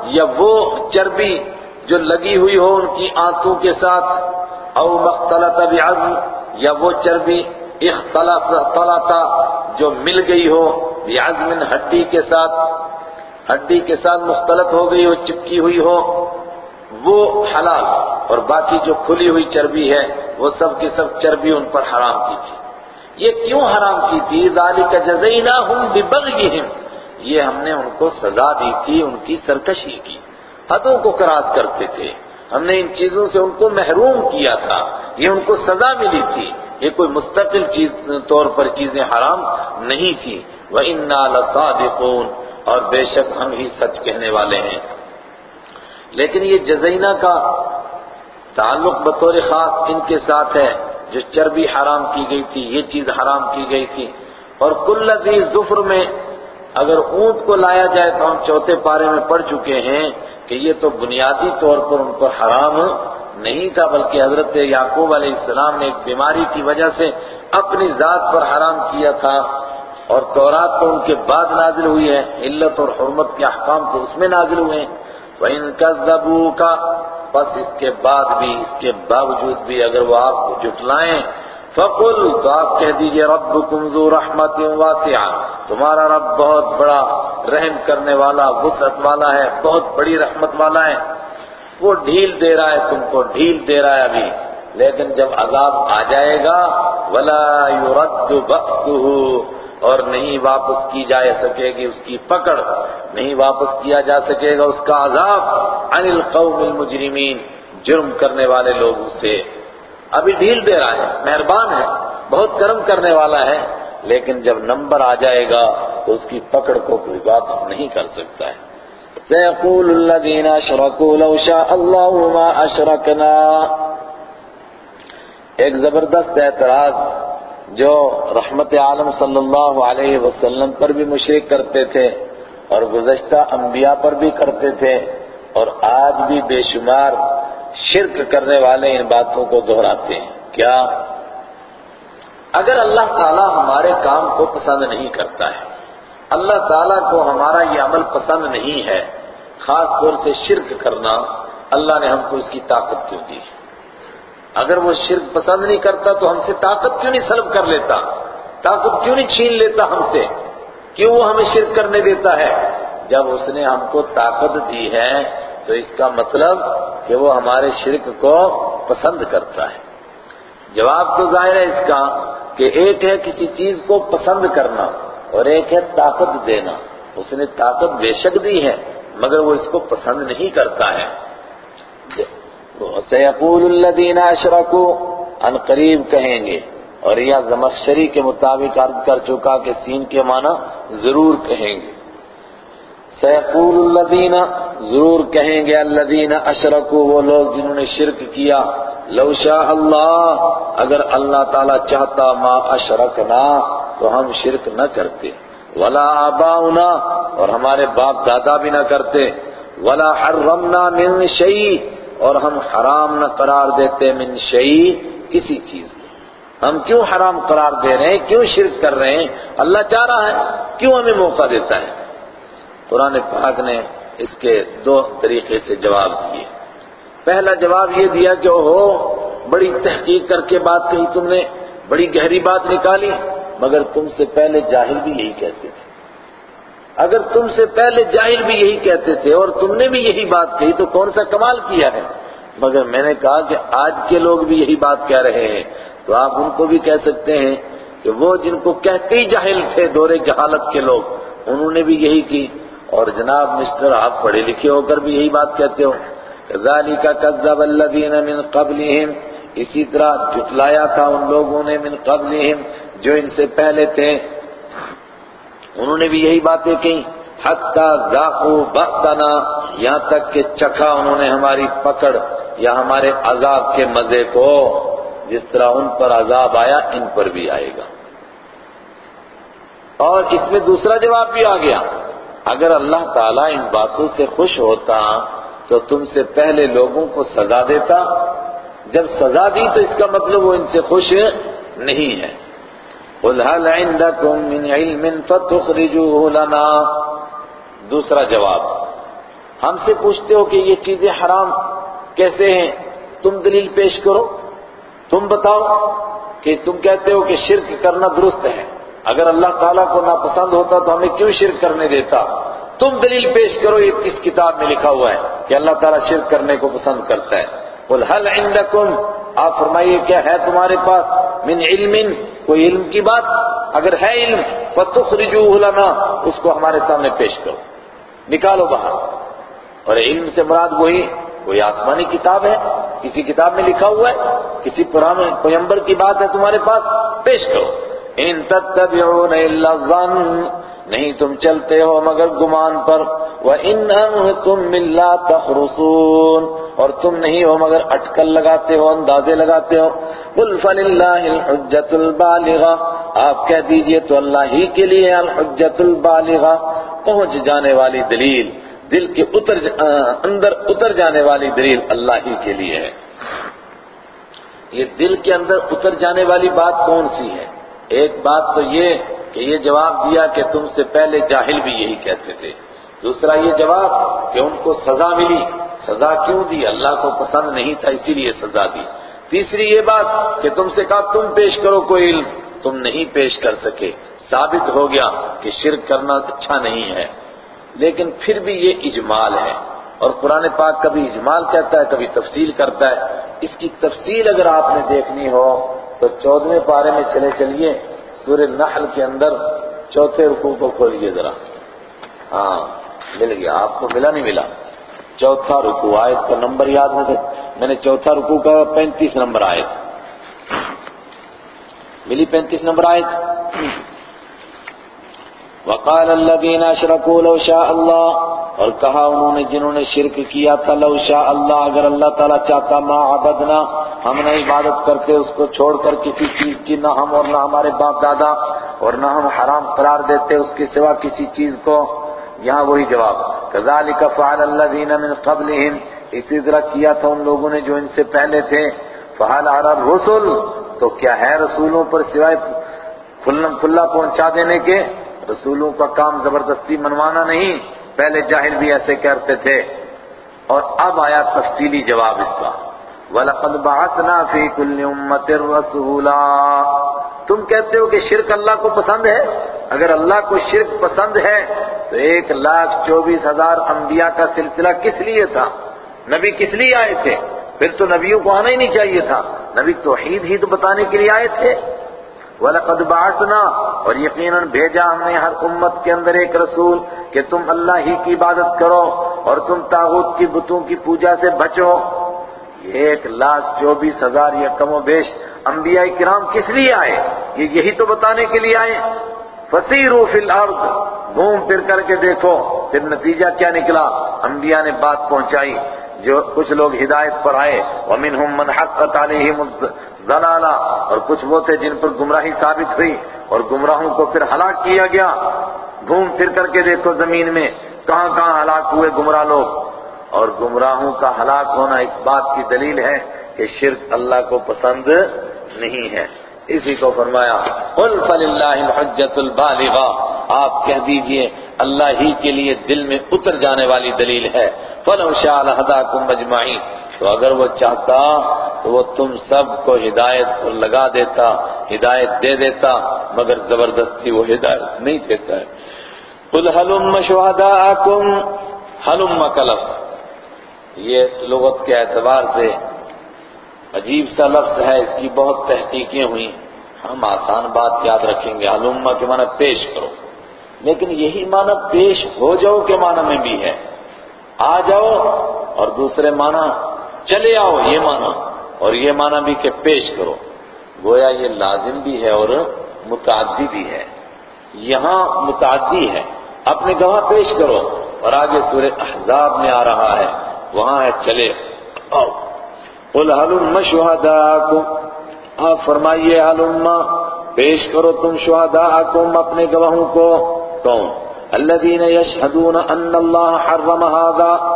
یا وہ چربی جو لگی ہوئی ہو ان کی آنتوں کے ساتھ، او مختلط بعظم یا وہ چربی اختلط جو مل گئی ہو بعظم ہڈی کے ساتھ، ہڈی کے ساتھ مختلط ہو گئی ہو، چپکی ہوئی ہو، وہ حلال اور باقی جو کھلی ہوئی چربی ہے، وہ سب کی سب چربی ان پر حرام کی تھی۔ یہ کیوں حرام کی تھی؟ ذالک جزیناہم ببغیہم۔ یہ ہم نے ان کو سزا دی تھی، ان کی سرکشی کی۔ حدوں کو کراس کرتے تھے۔ ہم نے ان چیزوں سے ان کو محروم کیا تھا۔ یہ ان کو سزا ملی تھی۔ یہ کوئی مستقل چیز طور پر چیزیں حرام نہیں تھی۔ وَإِنَّا لَصَادِقُونَ۔ اور بے شک ہم ہی سچ کہنے والے ہیں۔ لیکن یہ جزینہ کا تعلق بطور خاص ان کے ساتھ ہے۔ جو چربی حرام کی گئی تھی، یہ چیز حرام کی گئی تھی۔ اور کل ذی ظفر میں اگر اونٹ کو لایا جائے تو ہم چوتھے پارے میں پڑھ چکے ہیں۔ کہ یہ تو بنیادی طور پر ان پر حرام نہیں تھا، بلکہ حضرت یعقوب علیہ السلام نے ایک بیماری کی وجہ سے اپنی ذات پر حرام کیا تھا اور تورات تو ان کے بعد نازل ہوئی ہے، علت اور حرمت کے احکام تو اس میں نازل ہوئے ہیں۔ وَإِن كَذَّبُوكَ، پس اس کے بعد بھی، اس کے باوجود بھی اگر وہ آپ کو جٹلائیں فقل، تو آپ کہہ دیجیے، ربکم ذو رحمت واسعہ۔ تمہارا رب بہت بڑا رحم کرنے والا، وسعت والا ہے، بہت بڑی رحمت والا ہے۔ وہ ڈھیل دے رہا ہے، تم کو ڈھیل دے رہا ہے ابھی۔ لیکن جب عذاب آ جائے گا، ولا يرد بأسه اور نہیں واپس کی جا سکے گی اس کی پکڑ، نہیں واپس کیا جا سکے گا اس کا عذاب۔ عن القوم المجرمین، جرم کرنے والے لوگوں سے۔ ابھی ڈھیل دے رہا ہے، مہربان ہے، بہت کرم کرنے والا ہے، لیکن جب نمبر آ جائے گا، تو اس کی پکڑ کو کوئی واپس نہیں کر سکتا ہے۔ سيقول الذين اشركوا لو شاء الله ما اشركنا ایک زبردست اعتراض جو رحمت عالم صلی اللہ علیہ وسلم پر بھی مشرک کرتے تھے اور گزشتہ انبیاء پر بھی کرتے تھے اور آج بھی بے شمار شرک کرنے والے ان باتوں کو دہراتے ہیں۔ کیا؟ اگر اللہ تعالیٰ ہمارے کام کو پسند نہیں کرتا ہے، اللہ تعالیٰ کو ہمارا یہ عمل پسند نہیں ہے، خاص طور سے شرک کرنا، اللہ نے ہم کو اس کی طاقت کیوں دی؟ اگر وہ شرک پسند نہیں کرتا تو ہم سے طاقت کیوں نہیں سلب کر لیتا؟ طاقت کیوں نہیں چھین لیتا ہم سے؟ کیوں وہ ہمیں شرک کرنے دیتا ہے؟ جب اس نے ہم کو طاقت دی ہے تو اس کا مطلب کہ وہ ہمارے شرک کو پسند کرتا ہے۔ جواب تو ظاہر ہے اس کا کہ ایک ہے کسی چیز کو پسند کرنا اور ایک ہے طاقت دینا۔ اس نے طاقت بے شک دی ہے، مگر وہ اس کو پسند نہیں کرتا ہے۔ سیقول الذین اشرکوا ان قریب کہیں گے اور یہ زمخشری کے مطابق عرض کر چکا کہ سین کے معنی ضرور کہیں گے۔ سیقول الذین ضرور کہیں گے الذین اشرکوا وہ لوگ جنہوں نے شرک کیا، لو شاء اللہ، اگر اللہ تعالی چاہتا ما اشرکنا تو ہم شرک نہ کرتے۔ ولا آباؤنا، اور ہمارے باپ دادا بھی نہ کرتے۔ ولا حرمنا من شیء اور ہم حرام نہ قرار دیتے من شیء کسی چیز کو ہم کیوں حرام قرار دے رہے ہیں؟ کیوں شرک کر رہے ہیں؟ اللہ چاہ رہا ہے، کیوں ہمیں موقع دیتا ہے؟ قرآن پاک نے اس کے دو طریقے سے جواب دیے۔ پہلا جواب یہ دیا کہ ہو بڑی تحقیق کر کے بات کہی تم نے، بڑی گہری بات نکالی، مگر تم سے پہلے جاہل بھی یہی کہتے تھے۔ اگر تم سے پہلے جاہل بھی یہی کہتے تھے اور تم نے بھی یہی بات کہی تو کون سا کمال کیا ہے؟ مگر میں نے کہا کہ آج کے لوگ بھی یہی بات کہہ رہے ہیں۔ تو آپ ان کو بھی کہہ سکتے ہیں کہ وہ جن کو کہتے ہی جاہل تھے دور جہالت کے لوگ، انہوں نے بھی یہی کی۔ اور جناب مسٹر آپ پڑھے لکھے ہو کر بھی یہی بات کہتے ہو ذَلِكَ كَذَّبَ الَّذِينَ مِن قَبْلِهِمْ اسی طرح جھٹلایا تھا ان لوگوں نے من قبلہم جو ان سے پہلے تھے۔ انہوں نے بھی یہی باتیں کہیں۔ حتی ذاقو بأسنا، یہاں تک کہ چکھا انہوں نے ہماری پکڑ یا ہمارے عذاب کے مزے کو۔ جس طرح ان پر عذاب آیا، ان پر بھی آئے گا۔ اور اس میں دوسرا جواب بھی آ گیا۔ اگر اللہ تعالیٰ ان باتوں سے خوش ہوتا تو تم سے پہلے لوگوں کو سزا دیتا۔ جب سزا دی تو اس کا مطلب وہ ان سے خوش نہیں ہے۔ قُلْ هَلْ عِنْدَكُمْ مِنْ عِلْمٍ فَتُخْرِجُوهُ لَنَا۔ دوسرا جواب، ہم سے پوچھتے ہو کہ یہ چیزیں حرام کیسے ہیں؟ تم دلیل پیش کرو۔ تم بتاؤ کہ تم کہتے ہو کہ شرک کرنا درست ہے۔ اگر اللہ تعالیٰ کو ناپسند ہوتا تو ہمیں کیوں شرک کرنے دیتا؟ تم دلیل پیش کرو، یہ کس کتاب میں لکھا ہوا ہے کہ اللہ تعالیٰ شرک کرنے کو پسند کرتا ہے۔ قُلْ هَلْ عِنْدَكُمْ؟ آپ فرمائیے، کیا ہے تمہارے پاس؟ من علم، کوئی علم کی بات؟ اگر ہے علم، فَتُخْرِجُوهُ لَنَا، اس کو ہمارے سامنے پیش کرو۔ نکالو باہر۔ اور علم سے مراد وہی کوئی آسمانی کتاب ہے۔ کسی کتاب میں لکھا ہوا ہے، کسی پرانے پیمبر کی بات ہے تمہارے پاس، پیش کرو۔ ان تتبعون الا الظن، نہیں تم چلتے ہو مگر گمان پر، وَإِنْ أَنْتُمْ مِلَّا تَخْرُصُونَ، اور تم نہیں ہو مگر اٹکل لگاتے ہو، اندازے لگاتے ہو۔ قل فللہ الحجت البالغہ آپ کہہ دیجیے تو اللہ ہی کے لیے الحجت البالغہ۔ پہنچ جانے والی دلیل، دل کے اتر اندر اتر جانے والی دلیل اللہ ہی کے لیے ہے۔ یہ دل کے اندر اتر جانے والی بات کون سی ہے؟ ایک بات تو یہ کہ یہ جواب دیا کہ تم سے پہلے جاہل بھی یہی کہتے تھے۔ دوسرا یہ جواب کہ ان کو سزا ملی۔ سزا کیوں دی؟ اللہ کو پسند نہیں تھا، اسی لیے سزا دی۔ تیسری یہ بات کہ تم سے کہا، تم پیش کرو کوئی علم۔ تم نہیں پیش کر سکے۔ ثابت ہو گیا کہ شرک کرنا اچھا نہیں ہے۔ لیکن پھر بھی یہ اجمال ہے۔ اور قرآن پاک کبھی اجمال کہتا ہے، کبھی تفصیل کرتا ہے۔ اس کی تفصیل اگر آپ نے دیکھنی ہو تو چودھویں پارے میں چلے چلیے، سورہ نحل کے اندر چوتھے رکوع کو کھولیے ذرا۔ ہاں مل گیا۔ آپ کو ملا نہیں ملا؟ چوتھا رکوع، آیت کا نمبر یاد ہے؟ میں نے چوتھا رکوع کا پینتیس نمبر آیت۔ ملی پینتیس نمبر آیت؟ وقال الذين اشركوا لو شاء اللہ اور کہا انہوں نے جنہوں نے شرک کیا تھا، لو شاء اللہ، اگر اللہ تعالیٰ چاہتا، ما عبدنا ہم نے عبادت کرتے اس کو چھوڑ کر کسی چیز کی نہ ہم اور نہ ہمارے باپ دادا اور نہ ہم حرام قرار دیتے اس کے سوا کسی چیز کو۔ یہاں وہی جواب۔ كذلك فعل الذين من قبلهم اسی طرح کیا تھا ان لوگوں نے جو ان سے پہلے تھے۔ فعل على الرسل۔ تو کیا ہے رسولوں پر سوائے کھلا پہنچا دینے کے؟ رسولوں کا کام زبردستی منوانا نہیں۔ پہلے جاہل بھی ایسے کرتے تھے۔ اور اب آیا تفصیلی جواب اس کا۔ وَلَقَدْ بَعَثْنَا فِي كُلِّ أُمَّةٍ رَسُولًا۔ تم کہتے ہو کہ شرک اللہ کو پسند ہے؟ اگر اللہ کو شرک پسند ہے، تو ایک لاکھ چوبیس ہزار انبیاء کا سلسلہ کس لیے تھا؟ نبی کس لیے آئے تھے؟ پھر تو نبیوں کو آنا ہی نہیں چاہیے تھا۔ نبی توحید ہی تو بتانے کے لیے آئے تھے۔ وَلَقَدْ بَعَثْنَا، اور یقیناً بھیجا ہم نے ہر امت کے اندر ایک رسول کہ تم اللہ ہی کی عبادت کرو اور تم تاغوت کی بتوں کی پوجا سے بچو۔ ایک لاکھ چوبیس ہزار یا کم و بیش انبیاء کرام کس لیے آئے؟ یہ یہی تو بتانے کے لیے آئے۔ فَسِيرُوا فِي الْأَرْضِ۔ گھوم پھر کر کے دیکھو۔ پھر نتیجہ کیا نکلا؟ انبیاء نے بات پہنچائی۔ جو کچھ لوگ ہدایت پر آئے۔ وَمِنْهُمْ مَنْ حَقَّتْ عَلَيْهِمُ الضَّلَالَةُ اور کچھ وہ تھے جن پر گمراہی ثابت ہوئی۔ اور گمراہوں کو پھر ہلاک کیا گیا۔ گھوم پھر کر کے دیکھو زمین میں۔ کہاں کہاں ہلاک ہوئے گمراہ لوگ؟ اور گمراہوں کا ہلاک ہونا اس بات کی دلیل ہے کہ شرک اللہ کو پسند نہیں ہے۔ اسی کو فرمایا، قل فللہ الحجت البالغہ آپ کہہ دیجیے، اللہ ہی کے لیے دل میں اتر جانے والی دلیل ہے۔ فلو شاء لہداکم اجمعین تو اگر وہ چاہتا، تو وہ تم سب کو ہدایت پر لگا دیتا، ہدایت دے دیتا، مگر زبردستی وہ ہدایت نہیں دیتا ہے۔ قل حلم شہداءکم حلم کا لفظ۔ یہ لغت کے اعتبار سے عجیب سا لفظ ہے، اس کی بہت تحقیقیں ہوئی ہم آسان بات یاد رکھیں گے۔ علومہ کے معنی پیش کرو۔ لیکن یہی معنی پیش ہو جاؤ کے معنی میں بھی ہے۔ آ جاؤ اور دوسرے معنی چلے آؤ، یہ معنی۔ اور یہ معنی بھی کہ پیش کرو۔ گویا یہ لازم بھی ہے اور متعدی بھی ہے۔ یہاں متعدی ہے۔ اپنے گواہ پیش کرو اور آگے سورہ احزاب میں آ رہا ہے۔ وہاں ہے، چلے۔ آؤ۔ قل حلم شہداءکم؟ آپ فرمائیے حلم پیش کرو تم شہداءکم اپنے گواہوں کو؟ کون؟ الذین یشہدون ان اللہ حرم هذا۔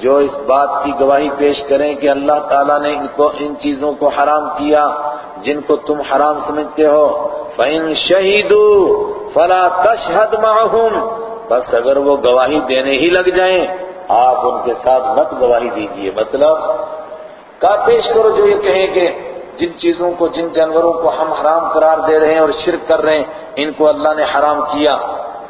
جو اس بات کی گواہی پیش کریں کہ اللہ تعالیٰ نے ان کو، ان چیزوں کو حرام کیا، جن کو تم حرام سمجھتے ہو۔ فَإِن شَهِدُوا فَلَا تَشْهَدْ مَعَهُمْ۔ بس اگر وہ گواہی دینے ہی لگ جائیں۔ آپ ان کے ساتھ مت گواہی دیجیے۔ مطلب کا پیش کرو جو یہ کہیں کہ جن چیزوں کو، جن جانوروں کو ہم حرام قرار دے رہے ہیں اور شرک کر رہے ہیں، ان کو اللہ نے حرام کیا۔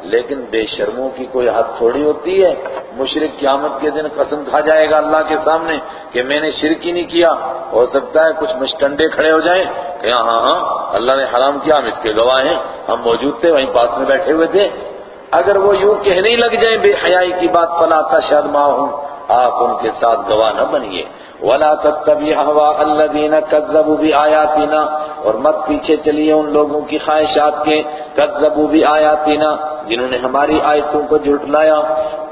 لیکن بے شرموں کی کوئی حد تھوڑی ہوتی ہے۔ مشرق قیامت کے دن قسم کھا جائے گا اللہ کے سامنے کہ میں نے شرک ہی نہیں کیا۔ ہو سکتا ہے کچھ مشٹنڈے کھڑے ہو جائیں کہ ہاں ہاں ہاں اللہ نے حرام کیا، ہم اس کے گواہ ہیں، ہم موجود تھے، وہیں پاس میں بیٹھے ہوئے تھے۔ اگر وہ یوں کہنے لگ جائیں بے حیائی کی بات پلا تشہد ہوں آپ ان کے ساتھ گواہ نہ بنیے۔ ولا تتبع هوا الذين كذبوا بآياتنا، اور مت پیچھے چلیے ان لوگوں کی خواہشات کے كذبوا بآياتنا، جنہوں نے ہماری آیتوں کو جھٹلایا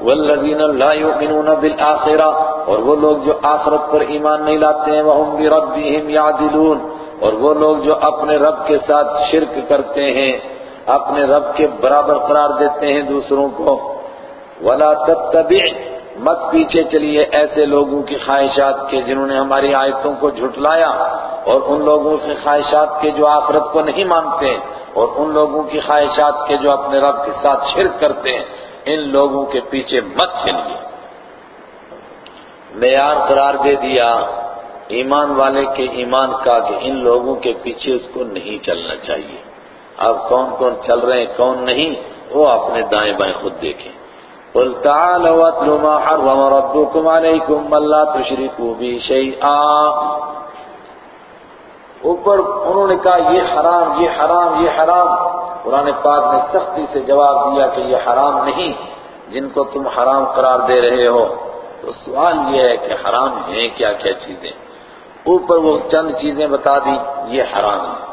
والذین لا يؤمنون بالآخرہ اور وہ لوگ جو آخرت پر ایمان نہیں لاتے ہیں وہ بربهم یعدلون اور وہ لوگ جو اپنے رب کے ساتھ شرک کرتے ہیں۔ اپنے رب کے برابر قرار دیتے ہیں دوسروں کو۔ ولا تتبع، مت پیچھے چلیے ایسے لوگوں کی خواہشات کے جنہوں نے ہماری آیتوں کو جھٹلایا اور ان لوگوں کی خواہشات کے جو آخرت کو نہیں مانتے اور ان لوگوں کی خواہشات کے جو اپنے رب کے ساتھ شرک کرتے ہیں، ان لوگوں کے پیچھے مت چلیے۔ معیار قرار دے دیا ایمان والے کے ایمان کا کہ ان لوگوں کے پیچھے اس کو نہیں چلنا چاہیے۔ اب کون کون چل رہے ہیں، کون نہیں، وہ اپنے دائیں بائیں خود دیکھیں۔ قل تعالوا واتلوا ما حرم ربكم عليكم الا تشركوا به شيئا۔ اوپر انہوں نے کہا، یہ حرام یہ حرام یہ حرام۔ قرآن پاک نے سختی سے جواب دیا کہ یہ حرام نہیں، جن کو تم حرام قرار دے رہے ہو۔ تو سوال یہ ہے کہ حرام ہیں کیا کیا چیزیں؟ اوپر وہ چند چیزیں بتا دی یہ حرام ہے۔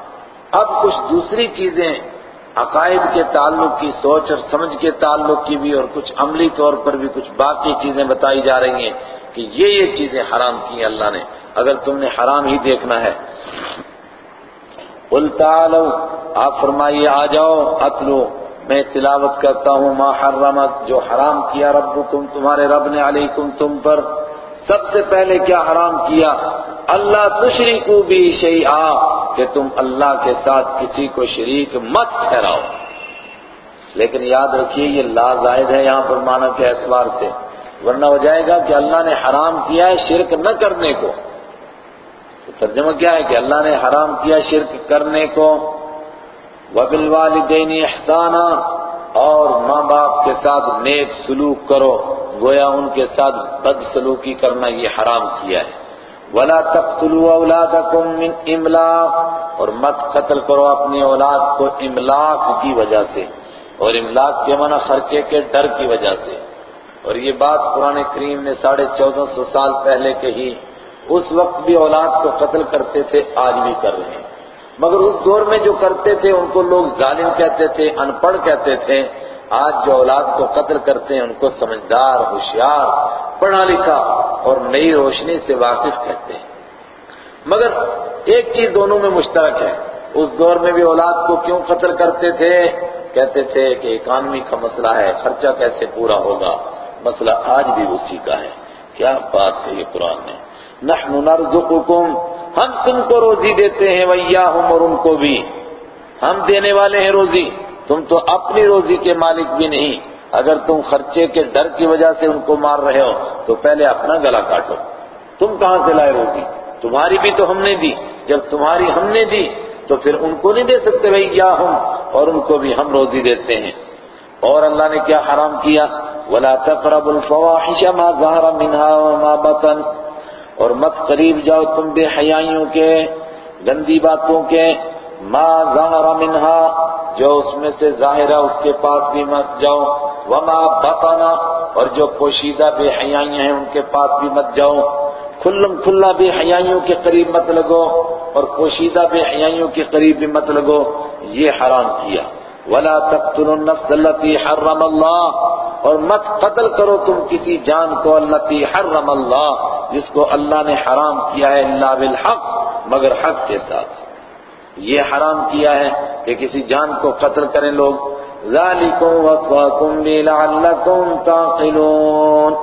اب کچھ دوسری چیزیں عقائد کے تعلق کی سوچ اور سمجھ کے تعلق کی بھی اور کچھ عملی طور پر بھی کچھ باقی چیزیں بتائی جا رہی ہیں کہ یہ یہ چیزیں حرام کی ہیں اللہ نے۔ اگر تم نے حرام ہی دیکھنا ہے۔ قل تعالوا آپ فرمائیے، آ جاؤ، اتلو۔ میں تلاوت کرتا ہوں، ما حرمت، جو حرام کیا ربکم، تمہارے رب نے علیکم، تم پر۔ سب سے پہلے کیا حرام کیا؟ اللہ تشریکو بھی شیئا۔ کہ تم اللہ کے ساتھ کسی کو شریک مت ٹھہراؤ۔ لیکن یاد رکھیے یہ لا زائد ہے یہاں پر معنی کے اعتبار سے۔ ورنہ ہو جائے گا کہ اللہ نے حرام کیا ہے شرک نہ کرنے کو۔ تو ترجمہ کیا ہے کہ اللہ نے حرام کیا شرک کرنے کو۔ وَبِالْوَالِدَيْنِ احسانہ اور ماں باپ کے ساتھ نیک سلوک کرو۔ گویا ان کے ساتھ بد سلوکی کرنا یہ حرام کیا ہے۔ ولا تقتلوا اولادکم من املاق اور مت قتل کرو اپنی اولاد کو املاق کی وجہ سے اور املاق کے معنی خرچے کے ڈر کی وجہ سے اور یہ بات قرآن کریم نے ساڑھے چودہ سو سال پہلے کہی، اس وقت بھی اولاد کو قتل کرتے تھے، آج بھی کر رہے ہیں۔ مگر اس دور میں جو کرتے تھے، ان کو لوگ ظالم کہتے تھے ان پڑھ کہتے تھے۔ آج جو اولاد کو قتل کرتے ہیں، ان کو سمجھدار، ہوشیار، پڑھا لکھا اور نئی روشنی سے واقف کہتے ہیں۔ مگر ایک چیز دونوں میں مشترک ہے۔ اس دور میں بھی اولاد کو کیوں قتل کرتے تھے؟ کہتے تھے کہ اکانومی کا مسئلہ ہے، خرچہ کیسے پورا ہوگا؟ مسئلہ آج بھی اسی کا ہے۔ کیا بات ہے یہ قرآن میں نحن نرزقکم، ہم تم کو روزی دیتے ہیں ویاہم اور ان کو بھی۔ ہم دینے والے ہیں روزی۔ تم تو اپنی روزی کے مالک بھی نہیں۔ اگر تم خرچے کے ڈر کی وجہ سے ان کو مار رہے ہو، تو پہلے اپنا گلا کاٹو۔ تم کہاں سے لائے روزی؟ تمہاری بھی تو ہم نے دی۔ جب تمہاری ہم نے دی، تو پھر ان کو نہیں دے سکتے بھائی کیا ہم؟ اور ان کو بھی ہم روزی دیتے ہیں۔ اور اللہ نے کیا حرام کیا؟ ولا تقرب الفواحش ما ظهر منها وما بطن۔ اور مت قریب جاؤ تم بے حیائیوں کے، گندی باتوں کے۔ ما ظہر منہا جو اس میں سے ظاہر ہے، اس کے پاس بھی مت جاؤ۔ وما بطنا اور جو پوشیدہ بے حیائیاں ہیں، ان کے پاس بھی مت جاؤ۔ کھلم کھلا بے حیائیوں کے قریب مت لگو، اور پوشیدہ بے حیائیوں کے قریب بھی مت لگو۔ یہ حرام کیا۔ ولا تقتلوا النفس التي حرم اللہ اور مت قتل کرو تم کسی جان کو التي حرم اللہ جس کو اللہ نے حرام کیا ہے اللہ بالحق، مگر حق کے ساتھ۔ یہ حرام کیا ہے کہ کسی جان کو قتل کریں لوگ۔ ذالکم وصواکم بی لعلکم تعقلون۔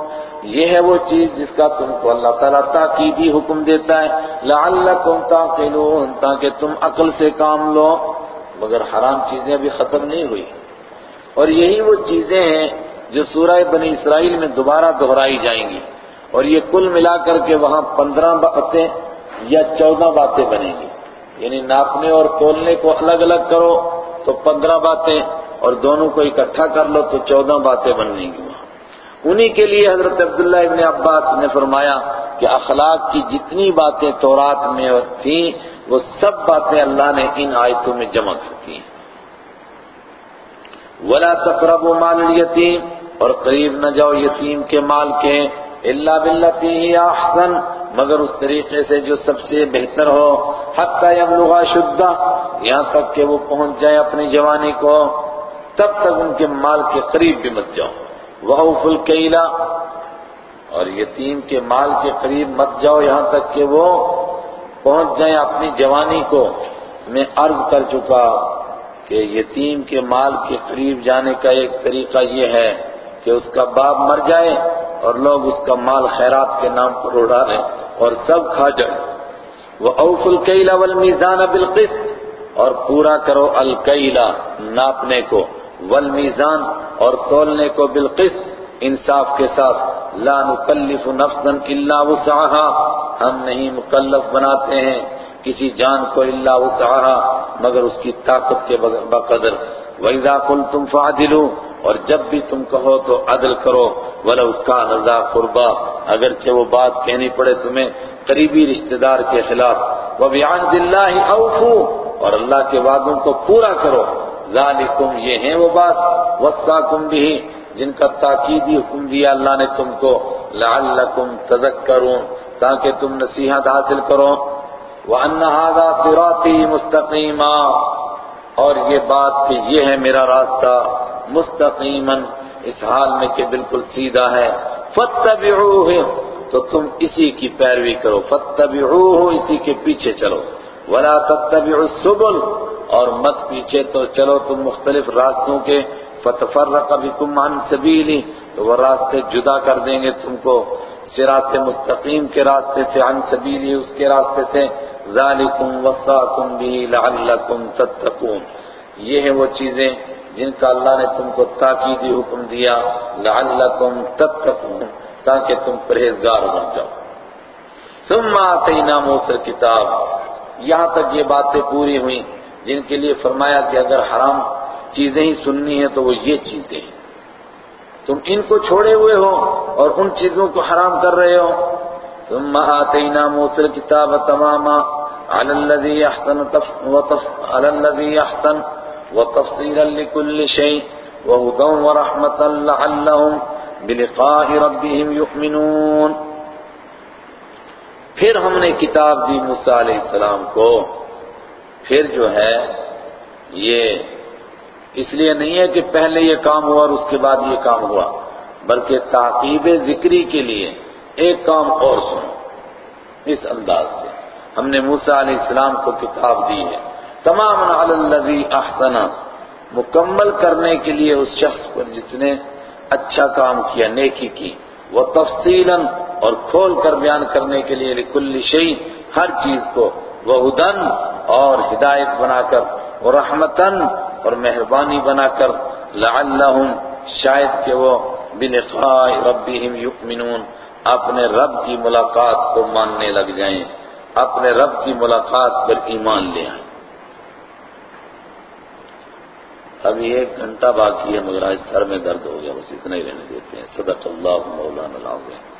یہ ہے وہ چیز جس کا تم کو اللہ تعالیٰ تاکیدی حکم دیتا ہے۔ لعلکم تعقلون، تاکہ تم عقل سے کام لو۔ مگر حرام چیزیں ابھی ختم نہیں ہوئی۔ اور یہی وہ چیزیں ہیں جو سورہ بنی اسرائیل میں دوبارہ دہرائی جائیں گی۔ اور یہ کل ملا کر کے وہاں پندرہ باتیں یا چودہ باتیں بنیں گی۔ یعنی ناپنے اور تولنے کو الگ الگ کرو تو پندرہ باتیں اور دونوں کو اکٹھا کر لو تو چودہ باتیں بننے گی انہی کے لیے حضرت عبداللہ ابن عباس نے فرمایا کہ اخلاق کی جتنی باتیں تورات میں تھیں، وہ سب باتیں اللہ نے ان آیتوں میں جمع کر دی ولا تقربوا مال الیتیم اور قریب نہ جاؤ یتیم کے مال کے۔ الا باللتی ہی احسن مگر اس طریقے سے جو سب سے بہتر ہو، حتی یبلغ شدہ یہاں تک کہ وہ پہنچ جائے اپنی جوانی کو، تب تک ان کے مال کے قریب بھی مت جاؤ۔ وَأَوْفُ الْكَيْلَ، اور یتیم کے مال کے قریب مت جاؤ، یہاں تک کہ وہ پہنچ جائیں اپنی جوانی کو۔ میں عرض کر چکا کہ یتیم کے مال کے قریب جانے کا ایک طریقہ یہ ہے۔ کہ اس کا باپ مر جائے اور لوگ اس کا مال خیرات کے نام پر اڑا لیں اور سب کھا جائیں وہ اوف الکیلا والمیزان بالقسط اور پورا کرو الکیلا ناپنے کو۔ والمیزان اور تولنے کو بالقسط انصاف کے ساتھ۔ لا نکلف نفسا الا وسعها۔ ہم نہیں مکلف بناتے ہیں کسی جان کو الا وسعها، مگر اس کی طاقت کے بقدر۔ وَإِذَا قُلْتُمْ فَعْدِلُوا اور جب بھی تم کہو تو عدل کرو، وَلَوْ كَانَ ذَا قُرْبَا اگرچہ وہ بات کہنی پڑے تمہیں قریبی رشتہ دار کے خلاف۔ وہ وَبِعَهْدِ اللَّهِ أَوْفُوا۔ اور اللہ کے وعدوں کو پورا کرو۔ ذالکم یہ ہیں وہ بات۔ وصاکم بھی جن کا تاکیدی حکم دیا اللہ نے تم کو۔ لعلکم تذکرون تاکہ تم نصیحت حاصل کرو۔ وَأَنَّ هَذَا صِرَاطِي مُسْتَقِيمًا۔ اور یہ بات کہ یہ ہے میرا راستہ، مستقیما اس حال میں کہ بالکل سیدھا ہے۔ فَاتَّبِعُوهِ، تو تم اسی کی پیروی کرو۔ فَاتَّبِعُوهُ، اسی کے پیچھے چلو۔ وَلَا تَتَّبِعُوا السُّبُلَ، اور مت پیچھے تو چلو تم مختلف راستوں کے۔ فَتَفَرَّقَ بِكُمْ عَنْ سَبِيلِ تو وہ راستے جدا کر دیں گے تم کو۔ صراط مستقیم کے راستے سے، عن سبیلی اس کے راستے سے۔ ذالکم وصاکم بھی لعلکم تتقون۔ یہ ہیں وہ چیزیں جن کا اللہ نے تم کو تاکیدی حکم دیا، لعلکم تتقون، تاکہ تم پرہیزگار بن جاؤ۔ ثم آتینا موسیٰ کتاب یہاں تک یہ باتیں پوری ہوئیں جن کے لیے فرمایا کہ اگر حرام چیزیں ہی سننی ہیں تو وہ یہ چیزیں ہیں۔ تم ان کو چھوڑے ہوئے ہو اور ان چیزوں کو حرام کر رہے ہو۔ ثم آتینا موسیٰ کتاب تماما علی الذی احسن علی الذی احسن وتفصیلا لكل شيء وهدى ورحمة لعلهم بلقاء ربهم يؤمنون پھر ہم نے کتاب دی موسیٰ علیہ السلام کو۔ پھر جو ہے، یہ اس لیے نہیں ہے کہ پہلے یہ کام ہوا اور اس کے بعد یہ کام ہوا، بلکہ تعقیب ذکری کے لیے۔ ایک کام اور سنو۔ اس انداز سے۔ ہم نے موسیٰ علیہ السلام کو کتاب دی ہے۔ تمام علی الذی احسن، مکمل کرنے کے لیے اس شخص پر جس نے اچھا کام کیا، نیکی کی وہ تفصیلا اور کھول کر بیان کرنے کے لیے لکل شیء ہر چیز کو وہ ہدن اور ہدایت بنا کر وہ رحمتن اور مہربانی بنا کر لعلہم، شاید کہ وہ بلقاء ربہم یؤمنون۔ اپنے رب کی ملاقات کو ماننے لگ جائیں، اپنے رب کی ملاقات پر ایمان لے آئیں۔ ابھی ایک گھنٹہ باقی ہے مگر آج سر میں درد ہو گیا، بس اتنا ہی رہنے دیتے ہیں۔ صدق اللہ مولانا العظیم۔